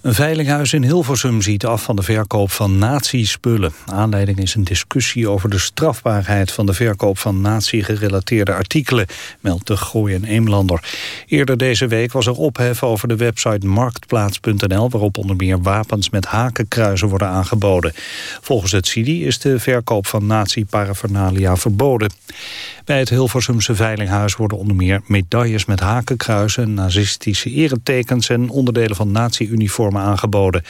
Een veilinghuis in Hilversum ziet af van de verkoop van nazi-spullen. Aanleiding is een discussie over de strafbaarheid van de verkoop van nazi-gerelateerde artikelen, meldt de Gooi en Eemlander. Eerder deze week was er ophef over de website marktplaats.nl, waarop onder meer wapens met hakenkruizen worden aangeboden. Volgens het CIDI is de verkoop van nazi-paraphernalia verboden. Bij het Hilversumse Veilinghuis worden onder meer medailles met hakenkruisen, nazistische eretekens en onderdelen van nazi-uniformen aangeboden.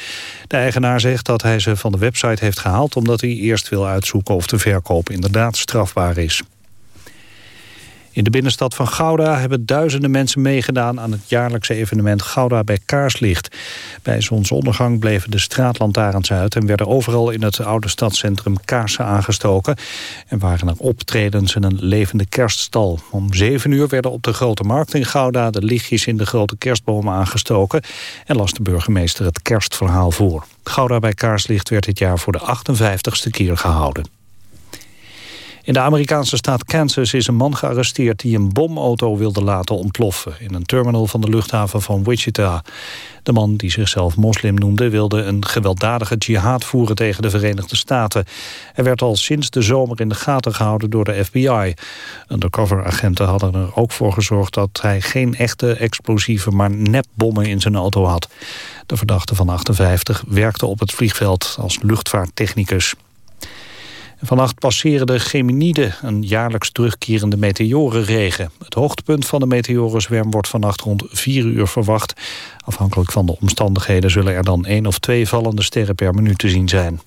De eigenaar zegt dat hij ze van de website heeft gehaald omdat hij eerst wil uitzoeken of de verkoop inderdaad strafbaar is. In de binnenstad van Gouda hebben duizenden mensen meegedaan aan het jaarlijkse evenement Gouda bij Kaarslicht. Bij zonsondergang bleven de straatlantaarns uit en werden overal in het oude stadscentrum kaarsen aangestoken. En waren er optredens en een levende kerststal. Om zeven uur werden op de Grote Markt in Gouda de lichtjes in de grote kerstbomen aangestoken en las de burgemeester het kerstverhaal voor. Gouda bij Kaarslicht werd dit jaar voor de 58ste keer gehouden. In de Amerikaanse staat Kansas is een man gearresteerd... die een bomauto wilde laten ontploffen... in een terminal van de luchthaven van Wichita. De man, die zichzelf moslim noemde... wilde een gewelddadige jihad voeren tegen de Verenigde Staten. Hij werd al sinds de zomer in de gaten gehouden door de FBI. Undercover-agenten hadden er ook voor gezorgd... dat hij geen echte explosieve, maar nepbommen in zijn auto had. De verdachte van 58 werkte op het vliegveld als luchtvaarttechnicus. Vannacht passeren de Geminiden, een jaarlijks terugkerende meteorenregen. Het hoogtepunt van de meteorenzwerm wordt vannacht rond 4 uur verwacht. Afhankelijk van de omstandigheden zullen er dan één of twee vallende sterren per minuut te zien zijn.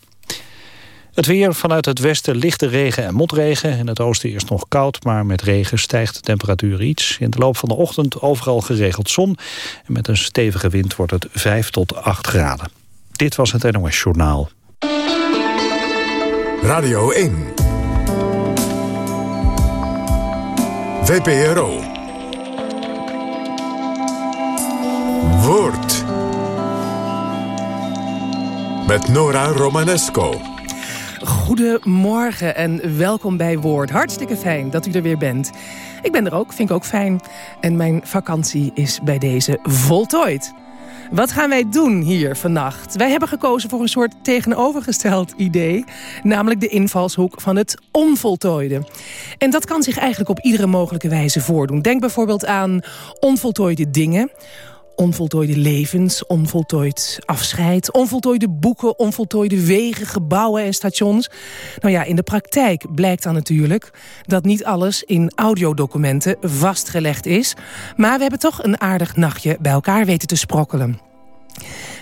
Het weer vanuit het westen lichte regen en motregen. In het oosten eerst nog koud, maar met regen stijgt de temperatuur iets. In de loop van de ochtend overal geregeld zon. En met een stevige wind wordt het 5 tot 8 graden. Dit was het NOS Journaal. Radio 1. VPRO. Woord. Met Nora Romanesco. Goedemorgen en welkom bij Woord. Hartstikke fijn dat u er weer bent. Ik ben er ook, vind ik ook fijn. En mijn vakantie is bij deze voltooid. Wat gaan wij doen hier vannacht? Wij hebben gekozen voor een soort tegenovergesteld idee. Namelijk de invalshoek van het onvoltooide. En dat kan zich eigenlijk op iedere mogelijke wijze voordoen. Denk bijvoorbeeld aan onvoltooide dingen onvoltooide levens, onvoltooid afscheid... onvoltooide boeken, onvoltooide wegen, gebouwen en stations. Nou ja, in de praktijk blijkt dan natuurlijk... dat niet alles in audiodocumenten vastgelegd is. Maar we hebben toch een aardig nachtje bij elkaar weten te sprokkelen.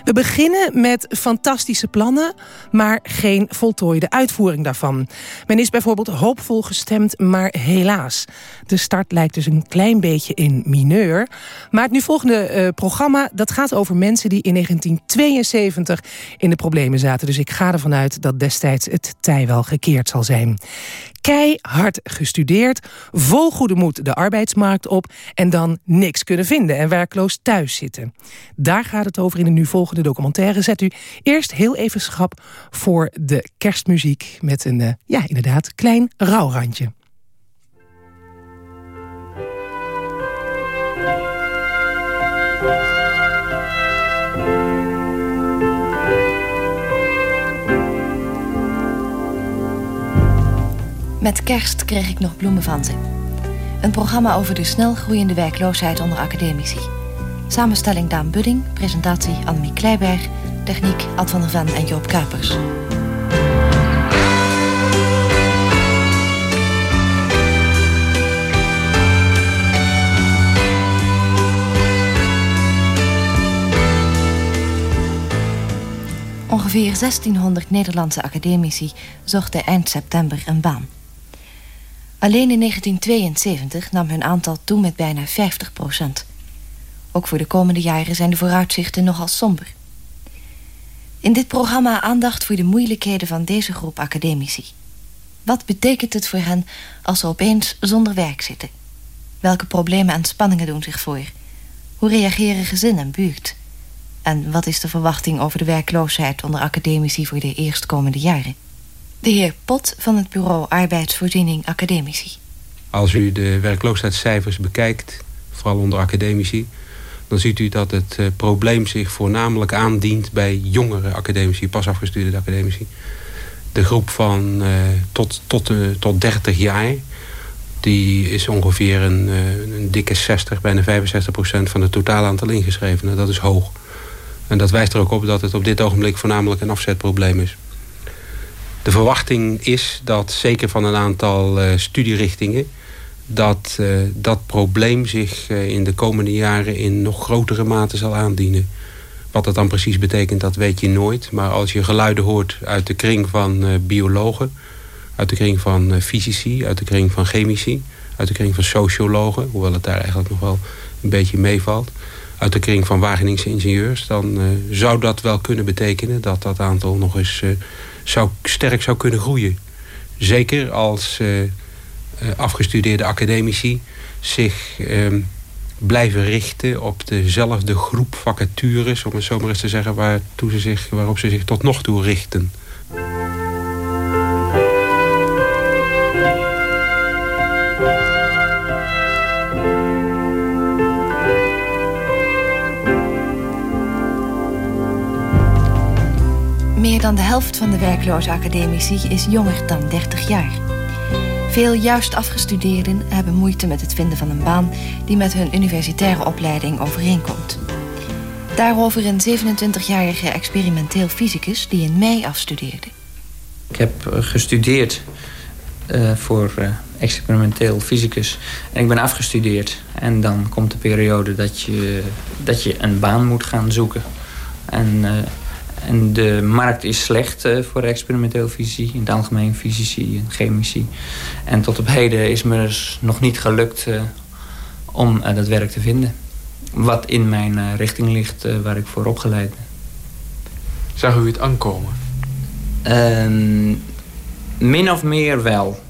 We beginnen met fantastische plannen, maar geen voltooide uitvoering daarvan. Men is bijvoorbeeld hoopvol gestemd, maar helaas. De start lijkt dus een klein beetje in mineur. Maar het nu volgende uh, programma dat gaat over mensen die in 1972 in de problemen zaten. Dus ik ga ervan uit dat destijds het tij wel gekeerd zal zijn keihard gestudeerd, vol goede moed de arbeidsmarkt op... en dan niks kunnen vinden en werkloos thuis zitten. Daar gaat het over in de nu volgende documentaire. Zet u eerst heel even schap voor de kerstmuziek... met een, uh, ja, inderdaad, klein rouwrandje. Met kerst kreeg ik nog bloemen van ze. Een programma over de snel groeiende werkloosheid onder academici. Samenstelling Daan Budding, presentatie Annemie Kleiberg... techniek Ad van der Ven en Joop Kuipers. Ongeveer 1600 Nederlandse academici zochten eind september een baan. Alleen in 1972 nam hun aantal toe met bijna 50 procent. Ook voor de komende jaren zijn de vooruitzichten nogal somber. In dit programma aandacht voor de moeilijkheden van deze groep academici. Wat betekent het voor hen als ze opeens zonder werk zitten? Welke problemen en spanningen doen zich voor? Hoe reageren gezin en buurt? En wat is de verwachting over de werkloosheid onder academici voor de eerstkomende jaren? De heer Pot van het bureau Arbeidsvoorziening Academici. Als u de werkloosheidscijfers bekijkt... vooral onder academici... dan ziet u dat het probleem zich voornamelijk aandient bij jongere academici, pas afgestudeerde academici. De groep van tot, tot, tot 30 jaar, die is ongeveer een, dikke 60, bijna 65 procent van het totaal aantal ingeschrevenen. Dat is hoog. En dat wijst er ook op dat het op dit ogenblik voornamelijk een afzetprobleem is. De verwachting is dat zeker van een aantal studierichtingen... dat uh, dat probleem zich uh, in de komende jaren in nog grotere mate zal aandienen. Wat dat dan precies betekent, dat weet je nooit. Maar als je geluiden hoort uit de kring van biologen... uit de kring van fysici, uit de kring van chemici... uit de kring van sociologen, hoewel het daar eigenlijk nog wel een beetje meevalt uit de kring van Wageningse ingenieurs... dan zou dat wel kunnen betekenen dat dat aantal nog eens zou, sterk zou kunnen groeien. Zeker als afgestudeerde academici zich ehm, blijven richten op dezelfde groep vacatures... om het zo maar eens te zeggen, waartoe ze zich, waarop ze zich tot nog toe richten. Meer dan de helft van de werkloze academici is jonger dan 30 jaar. Veel juist afgestudeerden hebben moeite met het vinden van een baan die met hun universitaire opleiding overeenkomt. Daarover een 27-jarige experimenteel fysicus die in mei afstudeerde. Ik heb eh, gestudeerd uh, voor uh, experimenteel fysicus en ik ben afgestudeerd. En dan komt de periode dat je, dat je een baan moet gaan zoeken. En en de markt is slecht uh, voor experimenteel fysici, in het algemeen fysici en chemici. En tot op heden is me dus nog niet gelukt uh, om uh, dat werk te vinden. Wat in mijn richting ligt waar ik voor opgeleid ben. Zag u het aankomen? Ehm, min of meer wel.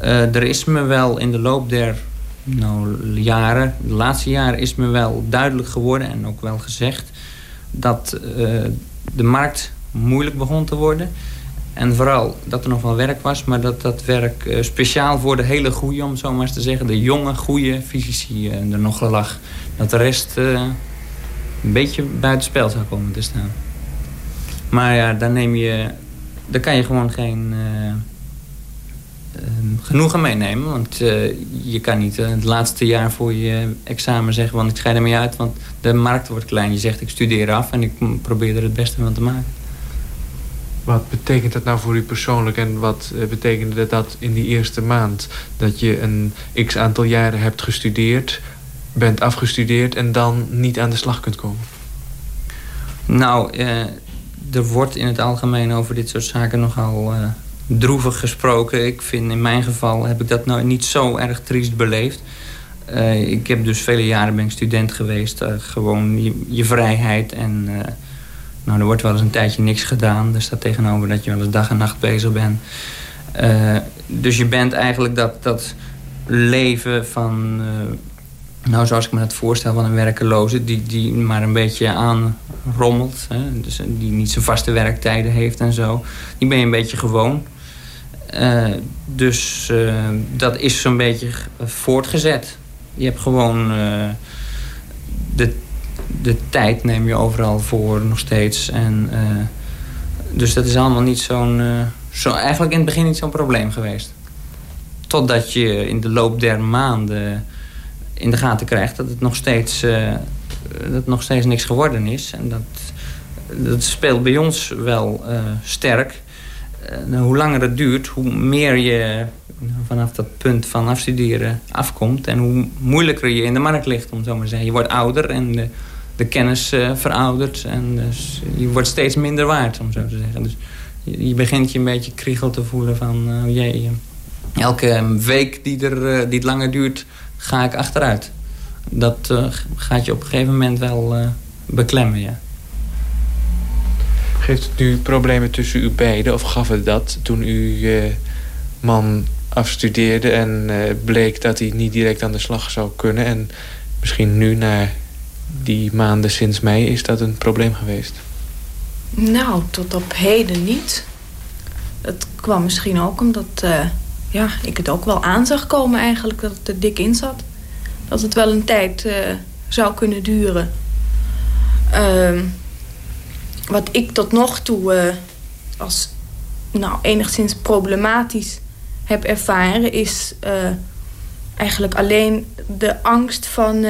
er is me wel in de loop der nou, jaren, de laatste jaren is me wel duidelijk geworden en ook wel gezegd dat de markt moeilijk begon te worden. En vooral dat er nog wel werk was, maar dat dat werk uh, speciaal voor de hele goede, om zo maar eens te zeggen, de jonge, goede fysici uh, er nog lag. Dat de rest uh, een beetje buiten spel zou komen te staan. Maar ja, dan neem je, daar kan je gewoon geen genoegen meenemen. Want je kan niet het laatste jaar voor je examen zeggen, want ik schrijf ermee uit, want de markt wordt klein. Je zegt ik studeer af en ik probeer er het beste van te maken. Wat betekent dat nou voor u persoonlijk en wat uh, betekende dat in die eerste maand? Dat je een x aantal jaren hebt gestudeerd, bent afgestudeerd en dan niet aan de slag kunt komen? Nou, er wordt in het algemeen over dit soort zaken nogal droevig gesproken. Ik vind in mijn geval heb ik dat nou niet zo erg triest beleefd. Uh, ik heb dus vele jaren ben ik student geweest. Uh, gewoon je, je, vrijheid. En uh, nou, er wordt wel eens een tijdje niks gedaan. Er staat tegenover dat je wel eens dag en nacht bezig bent. dus je bent eigenlijk dat, dat leven van... nou, zoals ik me dat voorstel van een werkeloze... die, die maar een beetje aanrommelt. Hè? Dus die niet zijn vaste werktijden heeft en zo. Die ben je een beetje gewoon. Dus dat is zo'n beetje voortgezet. Je hebt gewoon uh, de, de tijd neem je overal voor nog steeds. En, dus dat is allemaal niet zo'n... Zo, eigenlijk in het begin niet zo'n probleem geweest. Totdat je in de loop der maanden in de gaten krijgt dat het nog steeds, dat nog steeds niks geworden is. En dat, dat speelt bij ons wel sterk. Nou, hoe langer het duurt, hoe meer je vanaf dat punt van afstuderen afkomt. En hoe moeilijker je in de markt ligt, om zo maar te zeggen. Je wordt ouder en de, de kennis uh, veroudert. En dus je wordt steeds minder waard, om zo te zeggen. Dus je, begint je een beetje kriegel te voelen van... Uh, jee, elke week die, er, die het langer duurt, ga ik achteruit. Dat gaat je op een gegeven moment wel beklemmen, ja. Geeft het nu problemen tussen u beiden? Of gaf het dat toen u man afstudeerde en uh, bleek dat hij niet direct aan de slag zou kunnen. En misschien nu, na die maanden sinds mei, is dat een probleem geweest? Nou, tot op heden niet. Het kwam misschien ook omdat uh, ja, ik het ook wel aan zag komen eigenlijk, dat het er dik in zat. dat het wel een tijd zou kunnen duren. Ehm, wat ik tot nog toe als nou, enigszins problematisch heb ervaren... is eigenlijk alleen de angst van...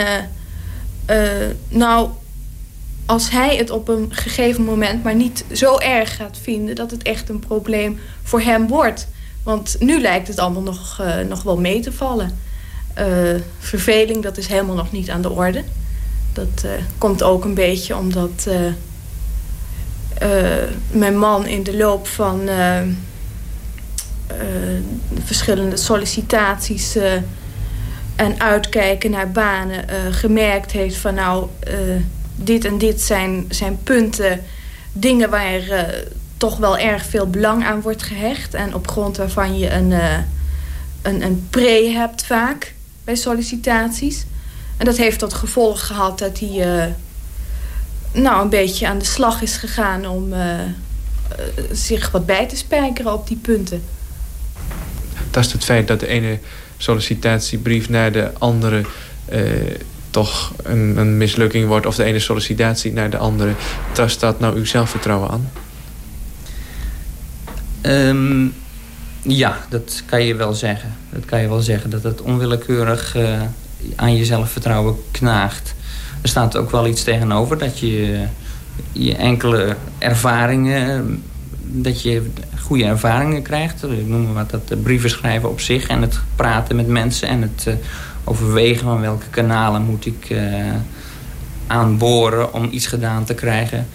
nou, als hij het op een gegeven moment maar niet zo erg gaat vinden... dat het echt een probleem voor hem wordt. Want nu lijkt het allemaal nog, nog wel mee te vallen. Verveling, dat is helemaal nog niet aan de orde. Dat komt ook een beetje omdat mijn man in de loop van verschillende sollicitaties en uitkijken naar banen gemerkt heeft van nou dit en dit zijn, zijn punten, dingen waar toch wel erg veel belang aan wordt gehecht. En op grond waarvan je een, een, een pre hebt vaak bij sollicitaties. En dat heeft tot gevolg gehad dat hij nou, een beetje aan de slag is gegaan om zich wat bij te spijkeren op die punten. Dat is het feit dat de ene sollicitatiebrief naar de andere toch een, een mislukking wordt... of de ene sollicitatie naar de andere... tast dat nou uw zelfvertrouwen aan? Um, ja, dat kan je wel zeggen. Dat kan je wel zeggen, dat het onwillekeurig uh, aan je zelfvertrouwen knaagt. Er staat ook wel iets tegenover dat je je enkele ervaringen... dat je goede ervaringen krijgt. Ik noem maar wat, dat brieven schrijven op zich... en het praten met mensen en het uh, overwegen van welke kanalen moet ik uh, aanboren om iets gedaan te krijgen.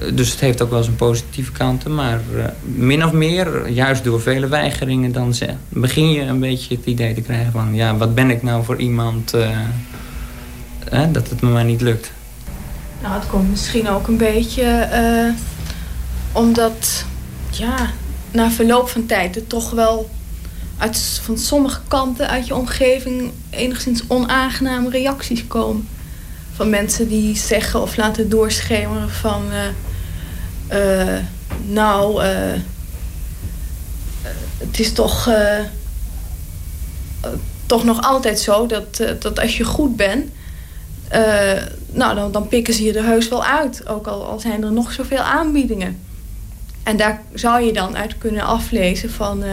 Uh, dus het heeft ook wel zijn positieve kanten. Maar min of meer, juist door vele weigeringen, dan begin je een beetje het idee te krijgen van... ja, wat ben ik nou voor iemand dat het me maar niet lukt. Nou, het komt misschien ook een beetje omdat, ja, na verloop van tijd het toch wel uit, van sommige kanten uit je omgeving enigszins onaangename reacties komen. Van mensen die zeggen of laten doorschemeren van... Uh, uh, nou, het is toch, toch nog altijd zo dat, dat als je goed bent... nou, dan, dan pikken ze je er heus wel uit. Ook al, al zijn er nog zoveel aanbiedingen. En daar zou je dan uit kunnen aflezen van...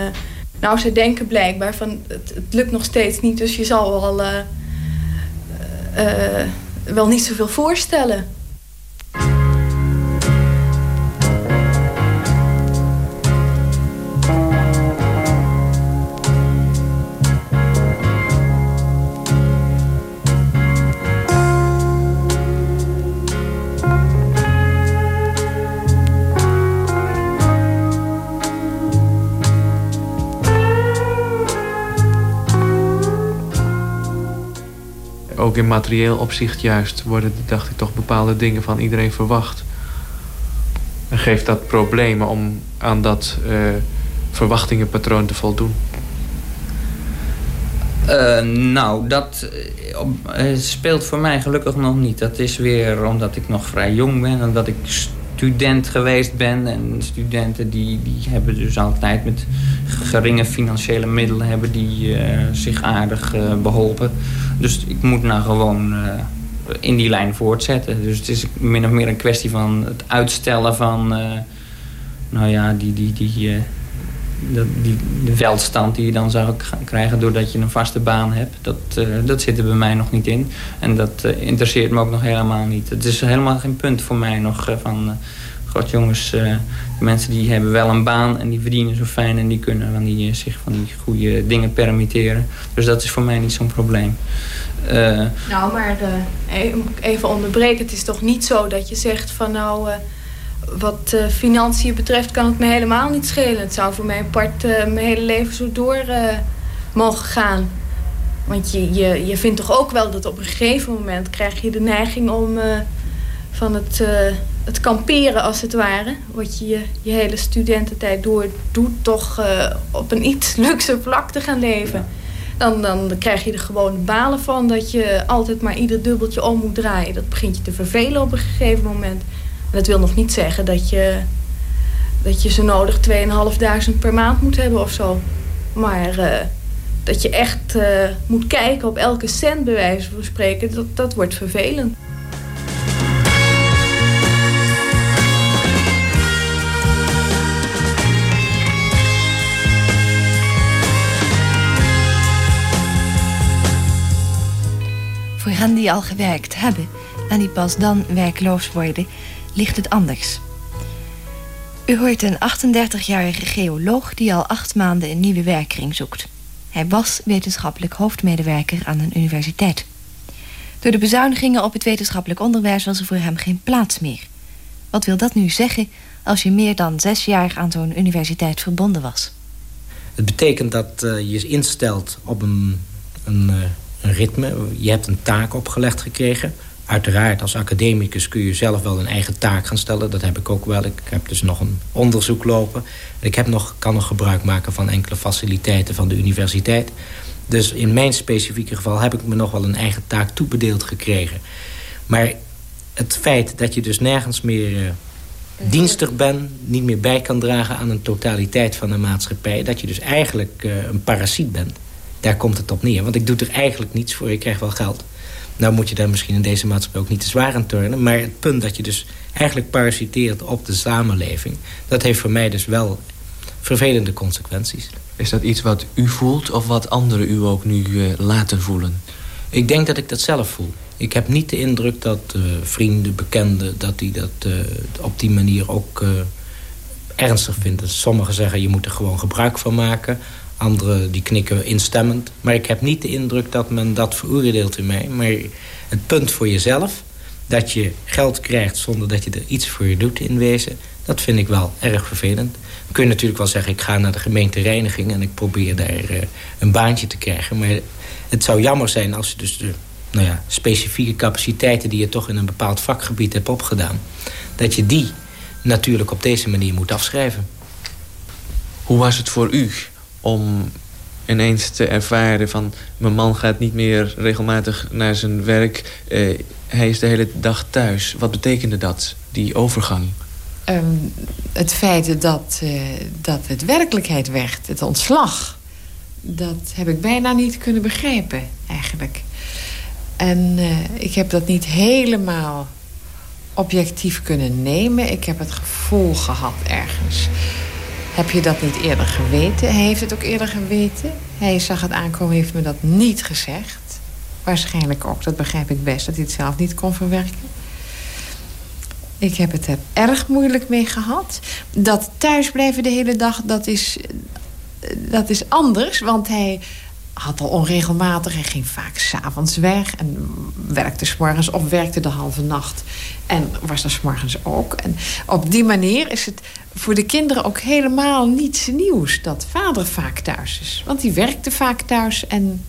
Nou, ze denken blijkbaar van het, lukt nog steeds niet, dus je zal wel, uh, wel niet zoveel voorstellen. Ook in materieel opzicht juist worden, dacht ik, toch bepaalde dingen van iedereen verwacht. En geeft dat problemen om aan dat uh, verwachtingenpatroon te voldoen? Uh, nou, dat uh, speelt voor mij gelukkig nog niet. Dat is weer omdat ik nog vrij jong ben en dat ik student geweest ben. En studenten die, die hebben dus altijd met geringe financiële middelen hebben die, zich aardig beholpen. Dus ik moet nou gewoon uh, in die lijn voortzetten. Dus het is min of meer een kwestie van het uitstellen van... nou ja, die, die, die, dat, die, de welstand die je dan zou krijgen doordat je een vaste baan hebt. Dat, dat zit er bij mij nog niet in. En dat interesseert me ook nog helemaal niet. Het is helemaal geen punt voor mij nog van... God jongens, uh, mensen die hebben wel een baan en die verdienen zo fijn en die kunnen die, zich van die goede dingen permitteren. Dus dat is voor mij niet zo'n probleem. Uh, nou, maar uh, even onderbreken. Het is toch niet zo dat je zegt van nou, wat financiën betreft kan het me helemaal niet schelen. Het zou voor mij part mijn hele leven zo door mogen gaan. Want je, je, je vindt toch ook wel dat op een gegeven moment krijg je de neiging om van het het kamperen als het ware. Wat je je, hele studententijd door doet, toch uh, op een iets luxe vlak te gaan leven. Dan, dan krijg je er gewoon balen van dat je altijd maar ieder dubbeltje om moet draaien. Dat begint je te vervelen op een gegeven moment. En dat wil nog niet zeggen dat je, dat je zo nodig 2.500 per maand moet hebben of zo. Maar uh, dat je echt moet kijken op elke cent bij wijze van spreken, dat, dat wordt vervelend. Hen die al gewerkt hebben en die pas dan werkloos worden, ligt het anders. U hoort een 38-jarige geoloog die al acht maanden een nieuwe werkring zoekt. Hij was wetenschappelijk hoofdmedewerker aan een universiteit. Door de bezuinigingen op het wetenschappelijk onderwijs was er voor hem geen plaats meer. Wat wil dat nu zeggen als je meer dan zes jaar aan zo'n universiteit verbonden was? Het betekent dat uh, je instelt op een, een, uh, een ritme. Je hebt een taak opgelegd gekregen. Uiteraard, als academicus kun je zelf wel een eigen taak gaan stellen. Dat heb ik ook wel. Ik heb dus nog een onderzoek lopen. Ik heb nog, kan nog gebruik maken van enkele faciliteiten van de universiteit. Dus in mijn specifieke geval heb ik me nog wel een eigen taak toebedeeld gekregen. Maar het feit dat je dus nergens meer uh, dienstig bent... niet meer bij kan dragen aan een totaliteit van de maatschappij... dat je dus eigenlijk uh, een parasiet bent, daar komt het op neer. Want ik doe er eigenlijk niets voor, ik krijg wel geld. Nou moet je daar misschien in deze maatschappij ook niet te zwaar aan turnen. Maar het punt dat je dus eigenlijk parasiteert op de samenleving... dat heeft voor mij dus wel vervelende consequenties. Is dat iets wat u voelt of wat anderen u ook nu uh, laten voelen? Ik denk dat ik dat zelf voel. Ik heb niet de indruk dat uh, vrienden, bekenden... dat die dat uh, op die manier ook ernstig vinden. Sommigen zeggen je moet er gewoon gebruik van maken. Anderen die knikken instemmend. Maar ik heb niet de indruk dat men dat veroordeelt in mij. Maar het punt voor jezelf... dat je geld krijgt zonder dat je er iets voor je doet in wezen... dat vind ik wel erg vervelend. Dan kun je natuurlijk wel zeggen... ik ga naar de gemeentereiniging en ik probeer daar uh, een baantje te krijgen. Maar het zou jammer zijn als je dus de nou ja, specifieke capaciteiten... die je toch in een bepaald vakgebied hebt opgedaan... dat je die natuurlijk op deze manier moet afschrijven. Hoe was het voor u om ineens te ervaren van... mijn man gaat niet meer regelmatig naar zijn werk. Uh, hij is de hele dag thuis. Wat betekende dat, die overgang? Um, het feit dat, uh, dat het werkelijkheid werd, het ontslag... dat heb ik bijna niet kunnen begrijpen, eigenlijk. En uh, ik heb dat niet helemaal objectief kunnen nemen. Ik heb het gevoel gehad ergens... Heb je dat niet eerder geweten? Hij heeft het ook eerder geweten. Hij zag het aankomen, heeft me dat niet gezegd. Waarschijnlijk ook, dat begrijp ik best, dat hij het zelf niet kon verwerken. Ik heb het er erg moeilijk mee gehad. Dat thuisblijven de hele dag, dat is, dat is anders. Want hij had al onregelmatig. Hij ging vaak s'avonds weg en werkte s'morgens of werkte de halve nacht. En was er s'morgens ook. En op die manier is het voor de kinderen ook helemaal niets nieuws... dat vader vaak thuis is. Want die werkte vaak thuis en,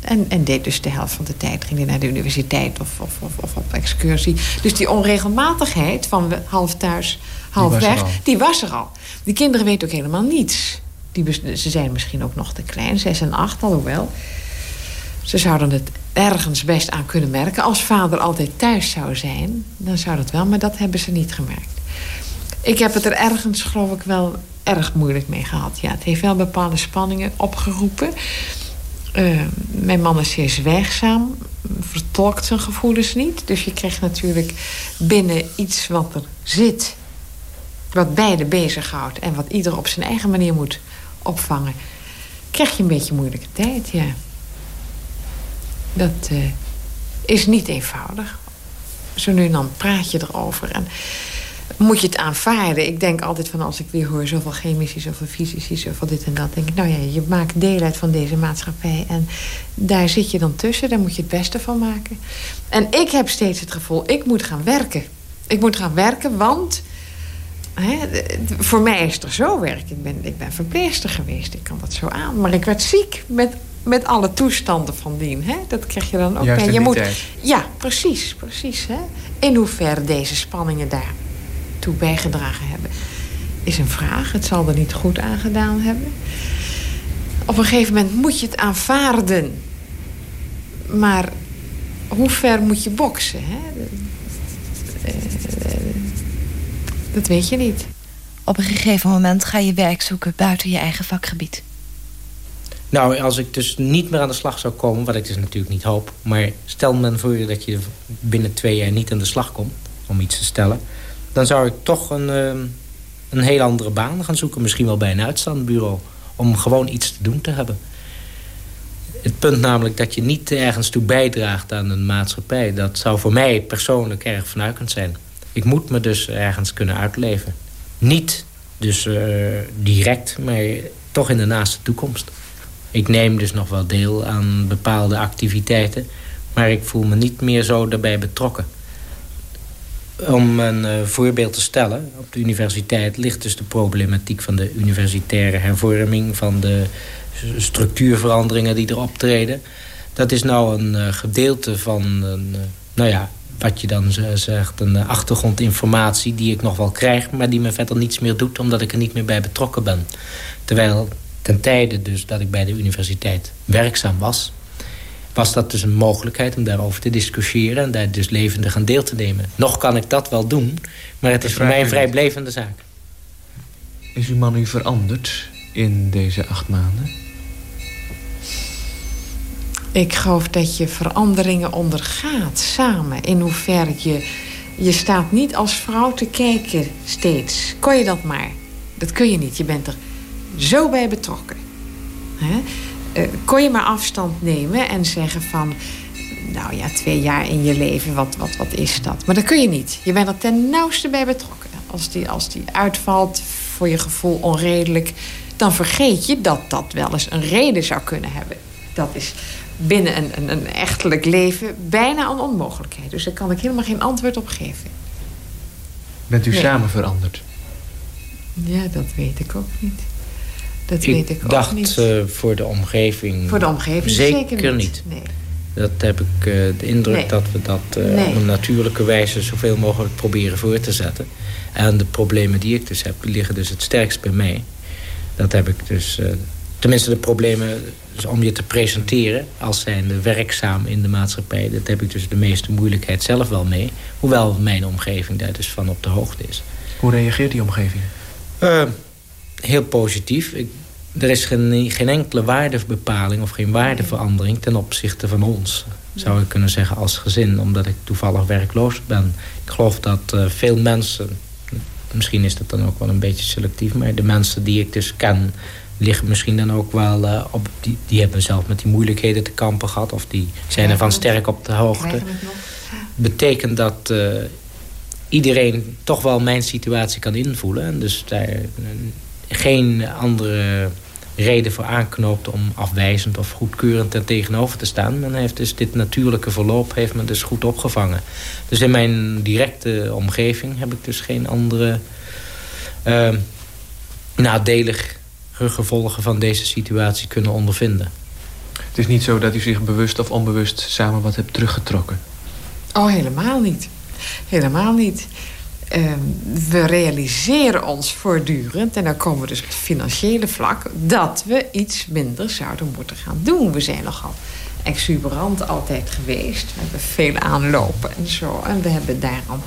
en, en deed dus de helft van de tijd... ging hij naar de universiteit of, of, of, of op excursie. Dus die onregelmatigheid van half thuis, half die weg, die was er al. Die kinderen weten ook helemaal niets... Die, ze zijn misschien ook nog te klein, zes en acht, alhoewel. Ze zouden het ergens best aan kunnen merken. Als vader altijd thuis zou zijn, dan zou dat wel. Maar dat hebben ze niet gemerkt. Ik heb het er ergens, geloof ik, wel erg moeilijk mee gehad. Ja, het heeft wel bepaalde spanningen opgeroepen. Uh, mijn man is zeer zwijgzaam. Vertolkt zijn gevoelens niet. Dus je krijgt natuurlijk binnen iets wat er zit... wat beide bezighoudt en wat ieder op zijn eigen manier moet opvangen... krijg je een beetje moeilijke tijd, ja. Dat uh, is niet eenvoudig. Zo nu en dan praat je erover en moet je het aanvaarden. Ik denk altijd van als ik weer hoor zoveel chemici, zoveel fysici, zoveel dit en dat... denk ik, nou ja, je maakt deel uit van deze maatschappij... en daar zit je dan tussen, daar moet je het beste van maken. En ik heb steeds het gevoel, ik moet gaan werken. Ik moet gaan werken, want Hè, voor mij is het er zo werk. Ik ben, ik ben verpleegster geweest, ik kan dat zo aan. Maar ik werd ziek met, met alle toestanden van dien. Hè? Dat krijg je dan ook Juist mee. Je moet, tijd. ja, precies. precies hè? In hoeverre deze spanningen daartoe bijgedragen hebben... is een vraag. Het zal er niet goed aan gedaan hebben. Op een gegeven moment moet je het aanvaarden. Maar hoe ver moet je boksen? Hè? Dat weet je niet. Op een gegeven moment ga je werk zoeken buiten je eigen vakgebied. Nou, als ik dus niet meer aan de slag zou komen, wat ik dus natuurlijk niet hoop... maar stel men voor je dat je binnen twee jaar niet aan de slag komt... om iets te stellen, dan zou ik toch een, ehm, een heel andere baan gaan zoeken. Misschien wel bij een uitstandbureau. Om gewoon iets te doen te hebben. Het punt namelijk dat je niet ergens toe bijdraagt aan een maatschappij... dat zou voor mij persoonlijk erg vernuikend zijn. Ik moet me dus ergens kunnen uitleven. Niet dus uh, direct, maar toch in de naaste toekomst. Ik neem dus nog wel deel aan bepaalde activiteiten... maar ik voel me niet meer zo daarbij betrokken. Om een uh, voorbeeld te stellen, op de universiteit ligt dus de problematiek van de universitaire hervorming, van de structuurveranderingen die er optreden. Dat is nou een uh, gedeelte van, een, nou ja, wat je dan zegt, een achtergrondinformatie die ik nog wel krijg, maar die me verder niets meer doet, omdat ik er niet meer bij betrokken ben. Terwijl ten tijde dus dat ik bij de universiteit werkzaam was, was dat dus een mogelijkheid om daarover te discussiëren... en daar dus levendig aan deel te nemen. Nog kan ik dat wel doen, maar het is voor mij een vrijblijvende zaak. Is uw man nu veranderd in deze acht maanden? Ik geloof dat je veranderingen ondergaat samen. In hoeverre je... Je staat niet als vrouw te kijken steeds. Kon je dat maar? Dat kun je niet. Je bent er zo bij betrokken. He? Uh, kon je maar afstand nemen en zeggen van... nou ja, twee jaar in je leven, wat, wat, wat is dat? Maar dat kun je niet. Je bent er ten nauwste bij betrokken. Als die, als die uitvalt, voor je gevoel onredelijk... dan vergeet je dat dat wel eens een reden zou kunnen hebben. Dat is binnen een, een, een echtelijk leven bijna een onmogelijkheid. Dus daar kan ik helemaal geen antwoord op geven. Bent u nee. samen veranderd? Ja, dat weet ik ook niet. Dat ik weet ik ook dacht, niet. Uh, voor de omgeving... Voor de omgeving zeker, zeker niet. Nee. Dat heb ik uh, de indruk Nee. dat we dat uh, Nee. op een natuurlijke wijze... zoveel mogelijk proberen voor te zetten. En de problemen die ik dus heb, liggen dus het sterkst bij mij. Dat heb ik dus... eh, tenminste, de problemen dus om je te presenteren... als zijnde werkzaam in de maatschappij... dat heb ik dus de meeste moeilijkheid zelf wel mee. Hoewel mijn omgeving daar dus van op de hoogte is. Hoe reageert die omgeving? Eh, heel positief. Ik, er is geen, geen enkele waardebepaling of geen waardeverandering ten opzichte van ons. Zou ik kunnen zeggen als gezin, omdat ik toevallig werkloos ben. Ik geloof dat eh, veel mensen, misschien is dat dan ook wel een beetje selectief... maar de mensen die ik dus ken, liggen misschien dan ook wel eh, op... Die, die hebben zelf met die moeilijkheden te kampen gehad... of die zijn ervan sterk op de hoogte. Betekent dat eh, iedereen toch wel mijn situatie kan invoelen. En dus daar eh, geen andere reden voor aanknoopt om afwijzend of goedkeurend er tegenover te staan. Men heeft dus dit natuurlijke verloop heeft men dus goed opgevangen. Dus in mijn directe omgeving heb ik dus geen andere uh, nadelige gevolgen van deze situatie kunnen ondervinden. Het is niet zo dat u zich bewust of onbewust samen wat hebt teruggetrokken. Oh, helemaal niet. Helemaal niet. Uh, we realiseren ons voortdurend, en dan komen we dus op het financiële vlak... dat we iets minder zouden moeten gaan doen. We zijn nogal exuberant altijd geweest. We hebben veel aanlopen en zo. En we hebben daarom...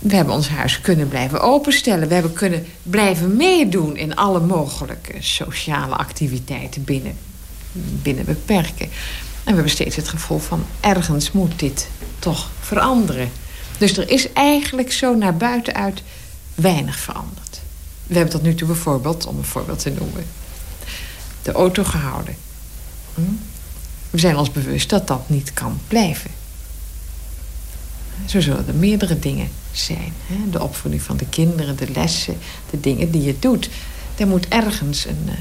We hebben ons huis kunnen blijven openstellen. We hebben kunnen blijven meedoen in alle mogelijke sociale activiteiten binnen, binnen beperken. En we hebben steeds het gevoel van ergens moet dit toch veranderen. Dus er is eigenlijk zo naar buiten uit weinig veranderd. We hebben tot nu toe bijvoorbeeld, om een voorbeeld te noemen... de auto gehouden. Hm? We zijn ons bewust dat dat niet kan blijven. Zo zullen er meerdere dingen zijn. Hè? De opvoeding van de kinderen, de lessen, de dingen die je doet. Er moet ergens een... Uh...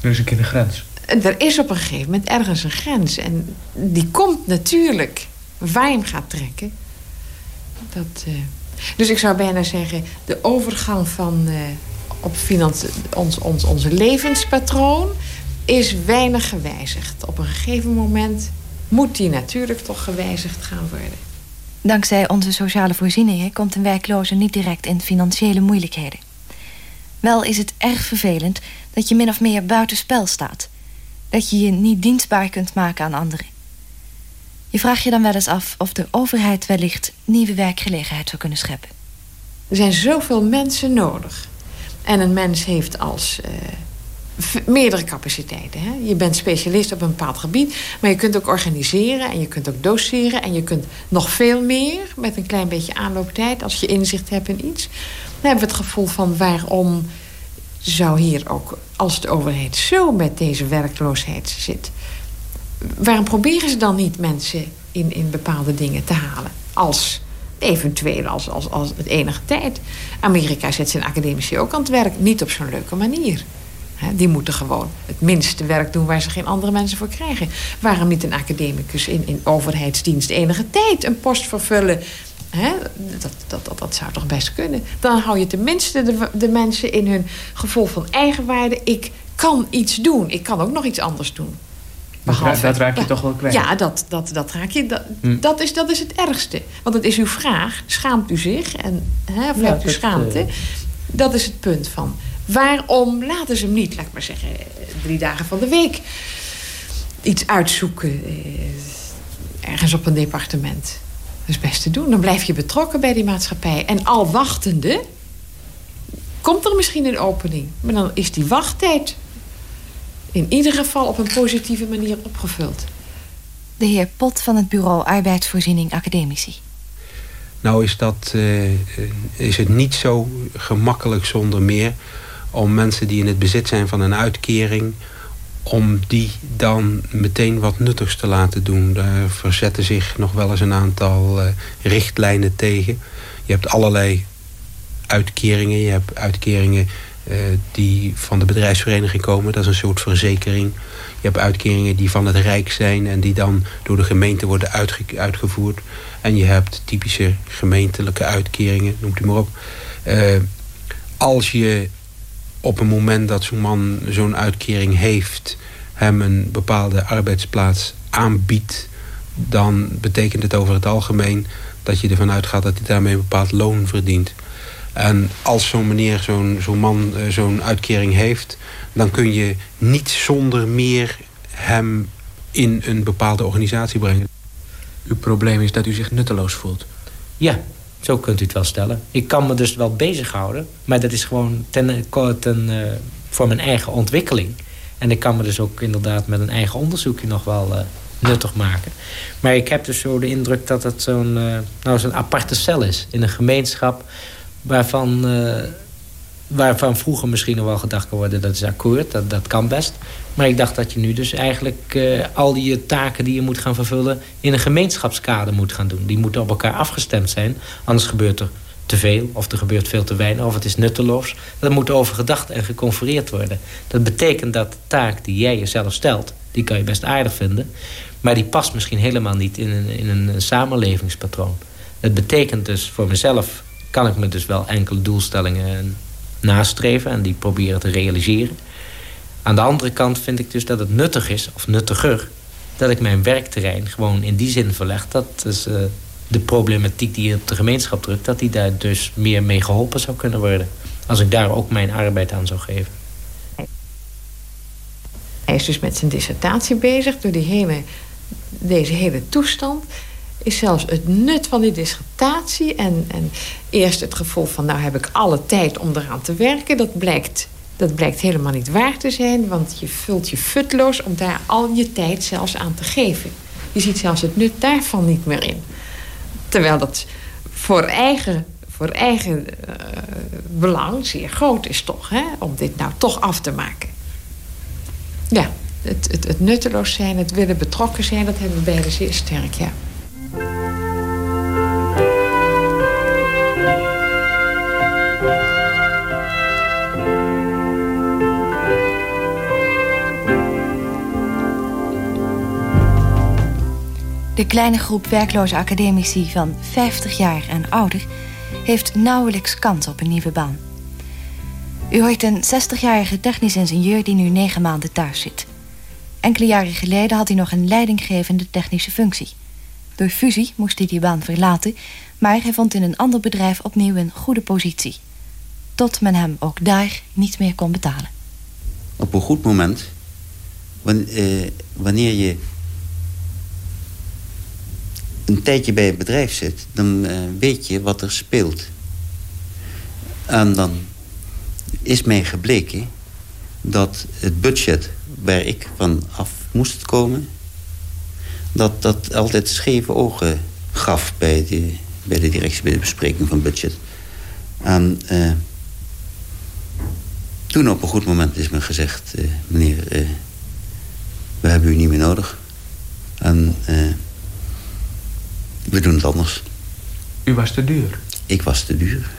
Er is een keer een grens. Er is op een gegeven moment ergens een grens. En die komt natuurlijk waar je hem gaat trekken. Dat, uh... Dus ik zou bijna zeggen, de overgang van uh, op ons, ons, onze levenspatroon is weinig gewijzigd. Op een gegeven moment moet die natuurlijk toch gewijzigd gaan worden. Dankzij onze sociale voorzieningen komt een werkloze niet direct in financiële moeilijkheden. Wel is het erg vervelend dat je min of meer buitenspel staat. Dat je je niet dienstbaar kunt maken aan anderen. Je vraagt je dan wel eens af of de overheid wellicht nieuwe werkgelegenheid zou kunnen scheppen. Er zijn zoveel mensen nodig. En een mens heeft als uh, meerdere capaciteiten. Hè? Je bent specialist op een bepaald gebied, maar je kunt ook organiseren en je kunt ook doseren en je kunt nog veel meer met een klein beetje aanlooptijd als je inzicht hebt in iets. Dan hebben we het gevoel van waarom zou hier ook, als de overheid zo met deze werkloosheid zit, waarom proberen ze dan niet mensen in, in bepaalde dingen te halen? Als eventueel als, als, als het enige tijd. Amerika zet zijn academici ook aan het werk. Niet op zo'n leuke manier. Die moeten gewoon het minste werk doen waar ze geen andere mensen voor krijgen. Waarom niet een academicus in, in overheidsdienst enige tijd een post vervullen? dat, dat, dat, dat zou toch best kunnen. Dan hou je tenminste de, de mensen in hun gevoel van eigenwaarde. Ik kan iets doen. Ik kan ook nog iets anders doen. Behalve, dat, raak je toch wel kwijt? Ja, dat, dat, dat raak je. Dat, hm. dat, is, dat is het ergste. Want het is uw vraag. Schaamt u zich? En, hè, of hebt u schaamte? Uh... Dat is het punt van... Waarom laten ze hem niet, laat ik maar zeggen... drie dagen van de week... iets uitzoeken... Eh, ergens op een departement. Dat is best te doen. Dan blijf je betrokken bij die maatschappij. En al wachtende... komt er misschien een opening. Maar dan is die wachttijd in ieder geval op een positieve manier opgevuld. De heer Pot van het bureau Arbeidsvoorziening Academici. Nou is, dat, uh, is het niet zo gemakkelijk zonder meer... om mensen die in het bezit zijn van een uitkering... om die dan meteen wat nuttigs te laten doen. Daar verzetten zich nog wel eens een aantal uh, richtlijnen tegen. Je hebt allerlei uitkeringen. Je hebt uitkeringen uh, die van de bedrijfsvereniging komen. Dat is een soort verzekering. Je hebt uitkeringen die van het Rijk zijn en die dan door de gemeente worden uitge uitgevoerd. En je hebt typische gemeentelijke uitkeringen, noemt u maar op. Uh, als je op een moment dat zo'n man zo'n uitkering heeft... hem een bepaalde arbeidsplaats aanbiedt... dan betekent het over het algemeen dat je ervan uitgaat... dat hij daarmee een bepaald loon verdient. En als zo'n meneer, zo'n zo'n man, eh, zo'n uitkering heeft... dan kun je niet zonder meer hem in een bepaalde organisatie brengen. Uw probleem is dat u zich nutteloos voelt? Ja, zo kunt u het wel stellen. Ik kan me dus wel bezighouden, maar dat is gewoon ten, ten, uh, voor mijn eigen ontwikkeling. En ik kan me dus ook inderdaad met een eigen onderzoekje nog wel uh, nuttig maken. Maar ik heb dus zo de indruk dat het zo'n uh, nou, zo'n aparte cel is in een gemeenschap waarvan, waarvan vroeger misschien nog wel gedacht kan worden... dat is akkoord, dat, dat kan best. Maar ik dacht dat je nu dus eigenlijk uh, al die taken die je moet gaan vervullen... in een gemeenschapskader moet gaan doen. Die moeten op elkaar afgestemd zijn. Anders gebeurt er te veel of er gebeurt veel te weinig... of het is nutteloos. Dat moet overgedacht en geconfereerd worden. Dat betekent dat de taak die jij jezelf stelt... die kan je best aardig vinden... maar die past misschien helemaal niet in een, in een samenlevingspatroon. Dat betekent dus voor mezelf kan ik me dus wel enkele doelstellingen nastreven en die proberen te realiseren. Aan de andere kant vind ik dus dat het nuttig is, of nuttiger, dat ik mijn werkterrein gewoon in die zin verleg. Dat is uh, de problematiek die op de gemeenschap drukt, dat die daar dus meer mee geholpen zou kunnen worden. Als ik daar ook mijn arbeid aan zou geven. Hij is dus met zijn dissertatie bezig door die hele, deze hele toestand is zelfs het nut van die dissertatie... en, en eerst het gevoel van, nou heb ik alle tijd om eraan te werken... dat blijkt, dat blijkt helemaal niet waar te zijn... want je vult je futloos om daar al je tijd zelfs aan te geven. Je ziet zelfs het nut daarvan niet meer in. Terwijl dat voor eigen, voor eigen uh, belang zeer groot is toch... Hè? om dit nou toch af te maken. Ja, het, het, het nutteloos zijn, het willen betrokken zijn... dat hebben we beide zeer sterk, ja. De kleine groep werkloze academici van 50 jaar en ouder heeft nauwelijks kans op een nieuwe baan. U hoort een 60-jarige technisch ingenieur die nu negen maanden thuis zit. Enkele jaren geleden had hij nog een leidinggevende technische functie. Door fusie moest hij die baan verlaten, maar hij vond in een ander bedrijf opnieuw een goede positie. Tot men hem ook daar niet meer kon betalen. Op een goed moment, eh, wanneer je een tijdje bij het bedrijf zit... dan uh, weet je wat er speelt. En dan is mij gebleken dat het budget waar ik van af moest komen... dat dat altijd scheve ogen gaf bij de, bij de directie, bij de bespreking van budget. En uh, toen op een goed moment is me gezegd... Uh, meneer, we hebben u niet meer nodig. En we doen het anders. U was te duur? Ik was te duur.